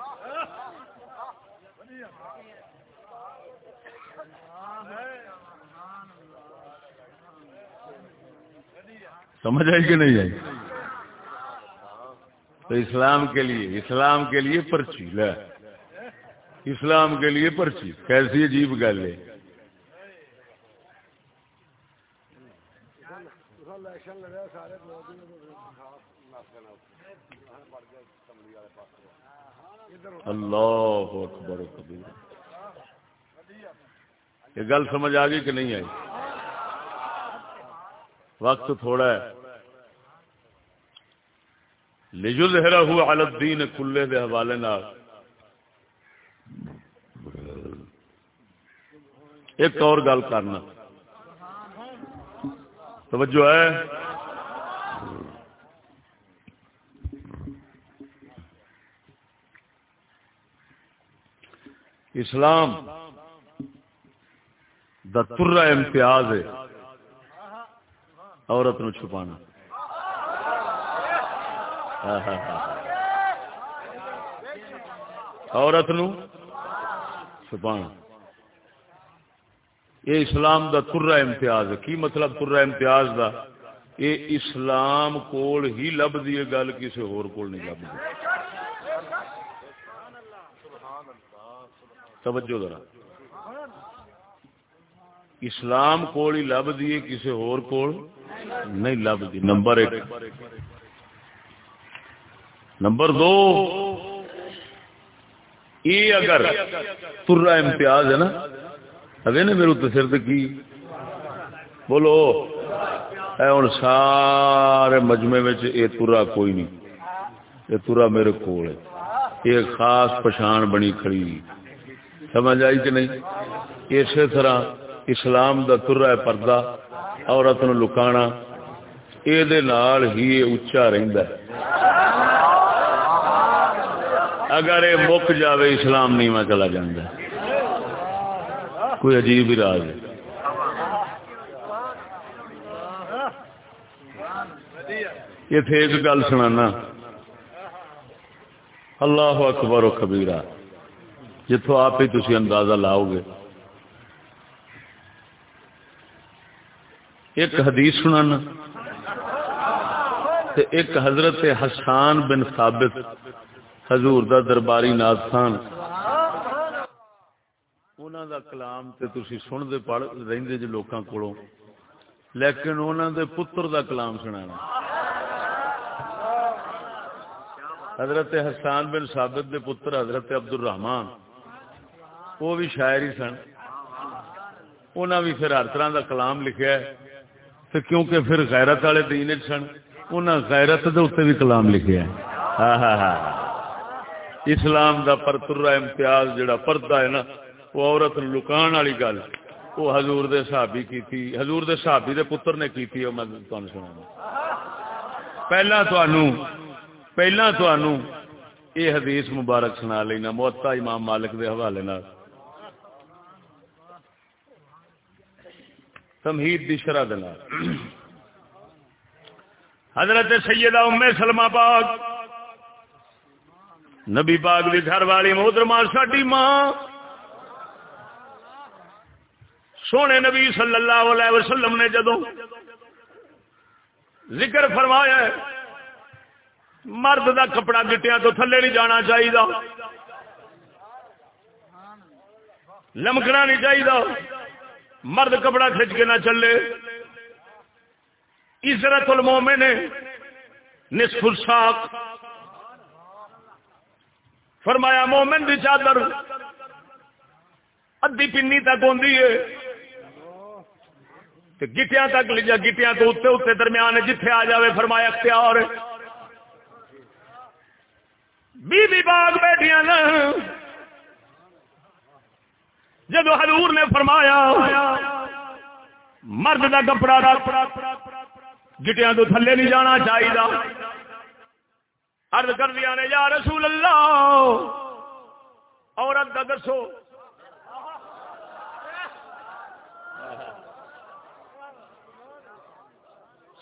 سمجھ آئی کہ نہیں آئی؟ تو اسلام کے لیے، اسلام کے لیے پرچی، لے۔ اسلام کے لیے پرچی، کیسی عجیب گل ہے۔ اللہ اکبر یہ گل سمجھ آ گئی کہ نہیں آئی؟ وقت تھوڑا ہے۔ لجل ہرا ہوا الدین کلے دے حوالے ایک اور گل کرنا۔ توجہ ہے۔ اسلام دا امتیاز ہے۔ عورت نو چھپانا۔ عورت نو چھپانا۔ یہ اسلام دا ترا امتیاز ہے۔ کی مطلب ترا امتیاز دا؟ یہ اسلام کول ہی لب دی گل کسی ہور کول نہیں لب دی توجہ ذرا۔ اسلام کول ہی لب دی کسی ہور کول نہیں لب دی نمبر ایک۔ نمبر دو یہ اگر ترا امتیاز ہے نا ابھی نا میرے اتنے سر کی؟ بولو، اے ہوں سارے مجمے یہ ترا کوئی نہیں یہ ترا میرے کول ہے۔ یہ خاص پچھان بنی کھڑی۔ سمجھ آئی کہ نہیں؟ اسی طرح اسلام دا ترا ہے پردہ، عورت نو لکانا یہ ہی اچا رہندا ہے۔ اگر یہ مک جاوے اسلام نہیں، میں چلا جاندہ کوئی عجیب ہی راز ہے۔ یہ تھے ایک گل سنانا۔ اللہ اکبر و کبیرہ جتوں آپ ہی تھی اندازہ لاؤ گے۔ ایک حدیث سنانا۔ تے ایک حضرت حسان بن ثابت، حضور دا درباری ناز خان دا کلام تے تسی سن دے پڑھ رہندے جو لوکاں کولوں۔ لیکن انہوں دے پتر دا کلام سنانا۔ حضرت حسان بن ثابت دے پتر حضرت عبد الرحمان وہ بھی شاعر ہی سن۔ انہوں بھی پھر ہر طرح دا کلام لکھیا ہے۔ تو کیونکہ پھر غیرت والے دین سن انہوں غیرت دے اتنے بھی کلام لکھیا ہے ہاں ہاں ہاں اسلام دا پرترا امتیاز جڑا پردہ ہے نا، وہ عورت لکان والی گل۔ وہ حضور دے صحابی کی تھی حضور دے صحابی دے پتر نے کی تھی میں تمہیں سنا پہلا پہلا یہ حدیث مبارک سنا لینا موتا امام مالک دے حوالے نال۔ تمہید دی شرح دنا حضرت سیدہ ام سلمہ پاک، نبی پاک دی گھر والی محترمہ ساڈی ماں، سونے نبی صلی اللہ علیہ وسلم نے جدو ذکر فرمایا ہے، مرد دا کپڑا گٹیا تو تھلے نہیں جانا چاہیے لمکنا نہیں چاہیے مرد کپڑا کھچ کے نہ چلے۔ عزرت المومن نصف الساق۔ فرمایا، مومن دی چادر ادی پنی تک ہوندی ہے۔ گٹیا تک لیا گٹیا تو اتنے اتنے درمیان جتھے آ جاوے، فرمایا، اختیار بی بی باغ بیٹھیا نا۔ جدو حضور نے فرمایا، مرد کا کپڑا گٹیا تو تھلے نہیں جانا چاہیے ارد کر دیا نے، یا رسول اللہ، عورت کا دسو۔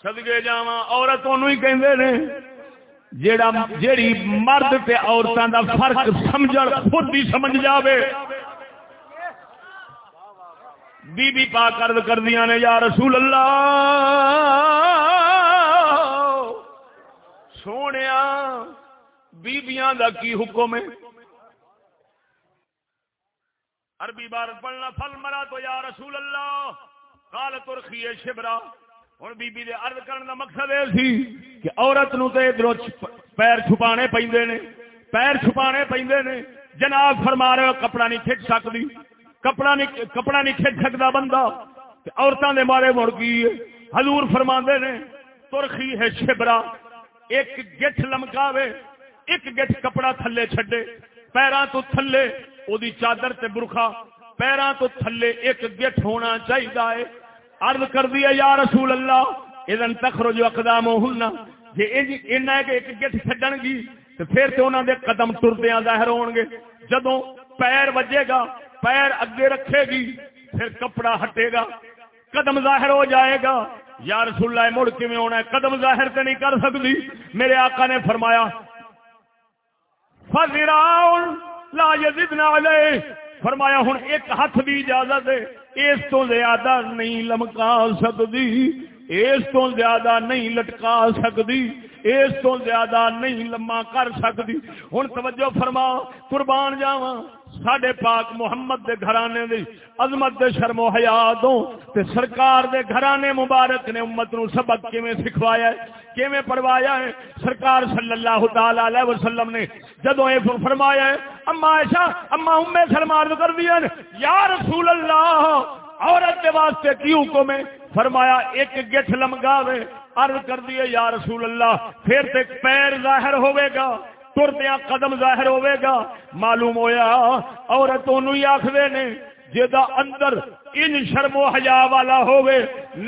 سدگے جا عورت ہی کہ جیڑا جیڑی مرد تے عورتوں دا فرق سمجھ خود ہی سمجھ جاوے۔ بی بی پا کرد کر دیا نے، یا رسول اللہ سونے بیبیاں دا کی حکم ہے؟ عربی بار پڑھنا، فل مرا تو یا رسول اللہ کال ترخی شبرا۔ ہوں بی بی دے عرض کرنے دا مقصد یہ سی کہ عورت نو تے ادھر پیر چھپانے پیندے نے، پیر چھپانے پیندے نے۔ جناب فرما رہے ہو، کپڑا نہیں کھچ سکتی کپڑا نہیں کپڑا نہیں کھچ سکتا بندہ عورتوں نے مارے مڑ گئی حضور فرما نے، ترخی ہے شبرا، ایک گٹھ لمکاوے، ایک گٹھ کپڑا تھلے چھڈے۔ پیروں تو تھلے او دی چادر تے برخا۔ پیروں تو تھلے، ایک گٹھ ہونا چاہیے عرض کر دیا یا رسول اللہ ادن تخرج اقدام ہونا جی اینا ہے کہ ایک گٹھ چھڈن گی تو پھر تو انہوں دے قدم ٹردیاں ظاہر ہون گے جدوں پیر بجے گا پیر اگے رکھے گی، پھر کپڑا ہٹے گا، قدم ظاہر ہو جائے گا۔ یا رسول اللہ، مڑ کے ہونا ہے؟ قدم ظاہر تو نہیں کر سکتی۔ میرے آقا نے فرمایا لا یزدنا علیہ فرمایا ہوں ایک ہاتھ بھی اجازت ہے۔ اس تو زیادہ نہیں لمکا سکتی۔ اس تو زیادہ نہیں لٹکا سکتی۔ اس تو زیادہ نہیں لما کر سکتی۔ ہوں توجہ فرما، قربان جاواں۔ سڈے پاک محمد دے گھرانے دی عظمت دے شرم و حیا تو تے سرکار دے گھرانے مبارک نے امت نو سبق کیویں سکھوایا ہے، کیویں پڑھوایا ہے؟ سرکار صلی اللہ تعالی علیہ وسلم نے جدوں اے فرمایا ہے، اما عائشہ، اما ام سلمان کر دیا یا رسول اللہ، عورت کے واسطے کی حکم ہے؟ فرمایا، ایک گٹھ لمگاوے، عرض کر دیے، یا رسول اللہ، پھر تے پیر ظاہر ہوئے گا۔ تردیا قدم ظاہر ہوئے گا۔ معلوم ہویا عورت ہی آخر نے جا اندر ان شرم و حیا والا ہوئے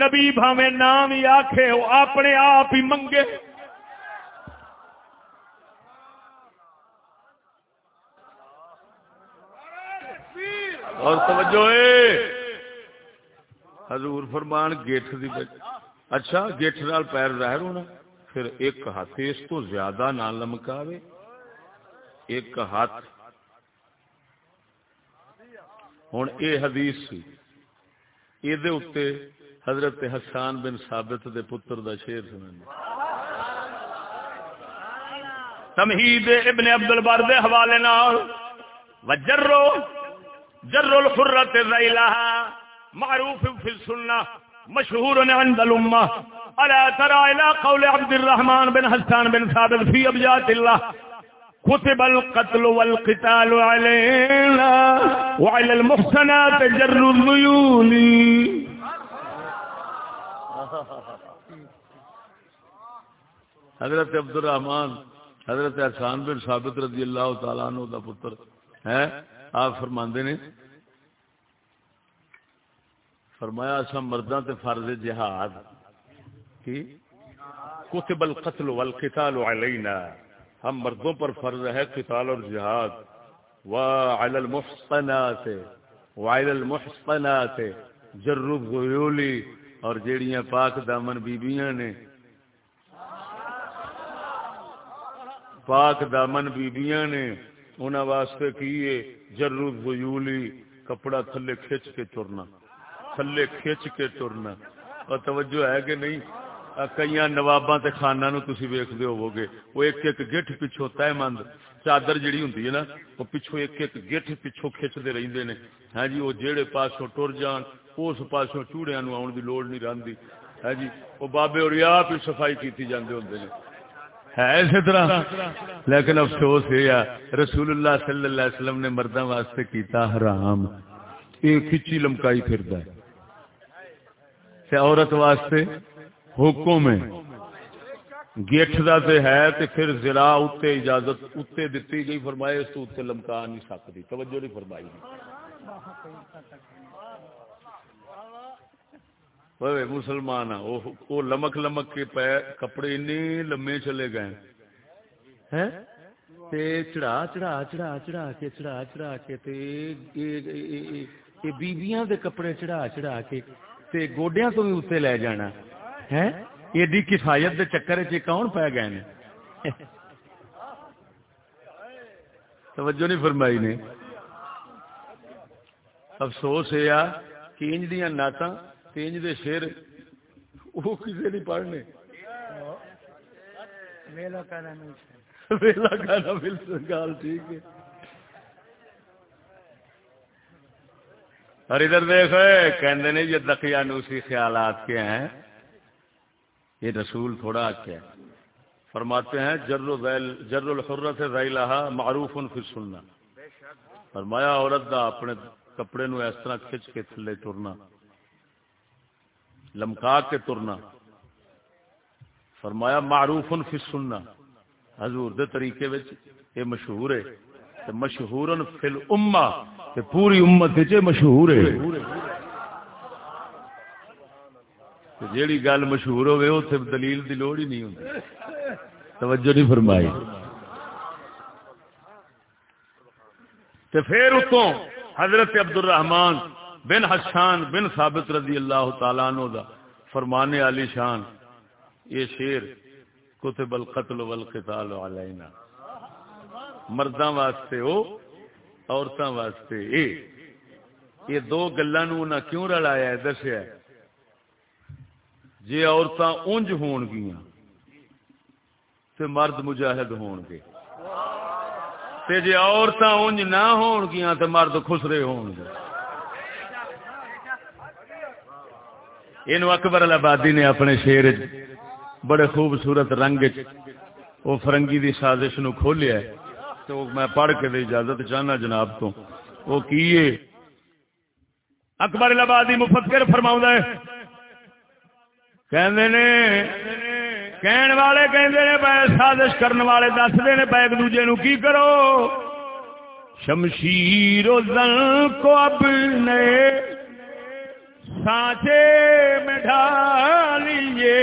نبی بھاوے نام ہی آخے وہ اپنے آپ ہی منگے۔ اور توجہ اے حضور فرمان، گیٹ دی اچھا گیٹ نال پیر ظاہر ہونا، پھر ایک ہاتھ اس تو زیادہ نہ لمکاوے۔ ایک ہاتھ۔ ہوں اے حدیث سی۔ یہ حضرت حسان بن ثابت دے پتر دا شیر سنن تمہید ابن عبد البر دے حوالے نال۔ وجرو، جرو الحرت ذیلها معروف فی السنہ، مشہور عند الامہ۔ الا ترى الى قول عبد الرحمن بن حسان بن ثابت في ابجات الله كتب القتل والقتال علينا وعلى المحسنات جر الذيول. حضرت عبد الرحمن حضرت احسان بن ثابت رضی اللہ تعالیٰ عنہ دا پتر ہے آپ فرماندے نے؟ فرمایا اسا مرداں تے فرض جہاد، کی؟ کتب القتل والقتال علینا. ہم مردوں پر فرض ہے قتال اور جہاد۔ وعلى المحصنات وعلى المحصنات، جر الغیول اور جیڑیاں پاک دامن بیبییاں نے۔ پاک دامن بیبییاں نے، انہاں واسطے کیے جر الغیول کپڑا تھلے کھچ کے چرنا۔ تھلے کھچ کے ٹرنا اور توجہ ہے کہ نہیں؟ کئی نواباں تے خانہ نو تسی ویکھدے ہووگے وہ ایک ایک گٹھ پچھو تے مند چادر جڑی ہوندی ہے نا، وہ پچھو ایک ایک گٹھ پچھو کھچدے رہندے نے۔ ہاں جی وہ جیڑے پاسوں ٹر جان، اس پاسوں چوڑیاں نو آن دی لوڑ نہیں رہندی۔ ہاں جی وہ بابے اور آپ ہی صفائی کیتی جاندے ہوندے نے۔ ہے اسی طرح۔ لیکن افسوس یہ ہے رسول اللہ صلی اللہ علیہ وسلم نے مردوں واسطے کیتا حرام۔ یہ کھچی لمکائی پھردا ہے۔ تے عورت واسطے حکم ہے۔ گیٹ دا تے ہے تے پھر زرا اتے اجازت اتے دتی گئی۔ فرمائے اس تو اتے لمکا نہیں سکتی۔ توجہ نہیں فرمائی۔ وہ مسلمان وہ لمک لمک کے پے کپڑے انی لمے چلے گئے۔ ہیں؟ تے چڑھا چڑھا چڑھا چڑھا کے، چڑھا چڑھا کے تے بیبیاں دے کپڑے چڑھا چڑھا کے تے گوڈیاں تو بھی اتنے لے جانا۔ ایڈی کفایت دے چکر چ کون پی گئے نے؟ توجہ نہیں فرمائی نے۔ افسوس یہ کہ انج دیا نعت انج دے شیر وہ کسی نہیں پڑھنے۔ ویلا کہنا بالکل گال ٹھیک ہے۔ اور ادھر دیکھ کہندے نے یہ دقیانوسی خیالات کے ہیں؟ یہ رسول تھوڑا کیا فرماتے ہیں، جر ویل جر الحرت ریلہ معروف فی سننا فرمایا، عورت دا اپنے کپڑے نو اس طرح کھچ کے تھلے ٹرنا لمکا کے ترنا۔ فرمایا، معروف ان فی سننا حضور دے طریقے وچ یہ مشہور ہے۔ مشہور فی الامہ پوری امت مشہور ہے۔ جیڑی گل مشہور ہوئے اتنے دلیل دی لوڑ ہی نہیں ہوتی توجہ نہیں فرمائی۔ تے پھر اتوں حضرت عبد الرحمان بن حسان بن ثابت رضی اللہ تعالیٰ عنہ دا فرمانے علی شان۔ یہ شیر کتب القتل والقتال علینا۔ مرداں واسطے او، عورتاں واسطے اے۔ یہ دو گلاں نو نہ کیوں رلایا ہے، دسیا ہے؟ جی عورتاں اونج ہون گیاں، تے مرد مجاہد ہون گے۔ تے جی عورتاں اونج نہ ہون گیاں، تے مرد خسرے ہون گے۔ اینو اکبر آبادی نے اپنے شیر بڑے خوبصورت رنگ وہ فرنگی دی سازش نو کھولیا ہے۔ تو میں پڑھ کے دے اجازت چاہنا جناب تو۔ وہ کیے؟ اکبر آبادی مفکر فرماؤں ہے کہندے نے، کہن والے کہندے نے بے سازش کرنے والے دسدے نے پے ایک دوجے نو کی کرو؟ شمشیر و زن کو اپنے سانچے میں ڈالیے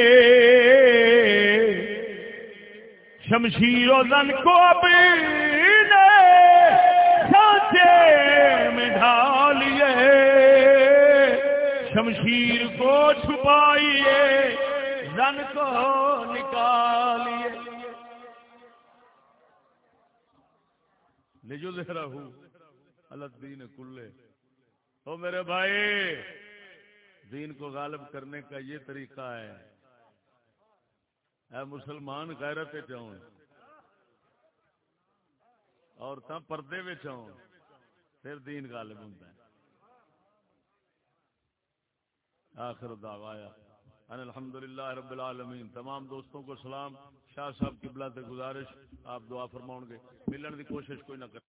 شمشیر و زن کو اپنے سانچے میں ڈالیے شمشیر کو چھپائیے زن کو نکالیے۔ نجو لہرا ہوں الدین کلے او میرے بھائی، دین کو غالب کرنے کا یہ طریقہ ہے۔ اے مسلمان، غیرت چاہوں اور تا پردے میں چاہوں پھر دین غالب ہوتا ہے۔ آخر دعوایا۔ ان الحمدللہ رب العالمین۔ تمام دوستوں کو سلام۔ شاہ صاحب کی بلا گزارش، آپ دعا فرماؤں گے ملن کی کوشش کوئی نہ کر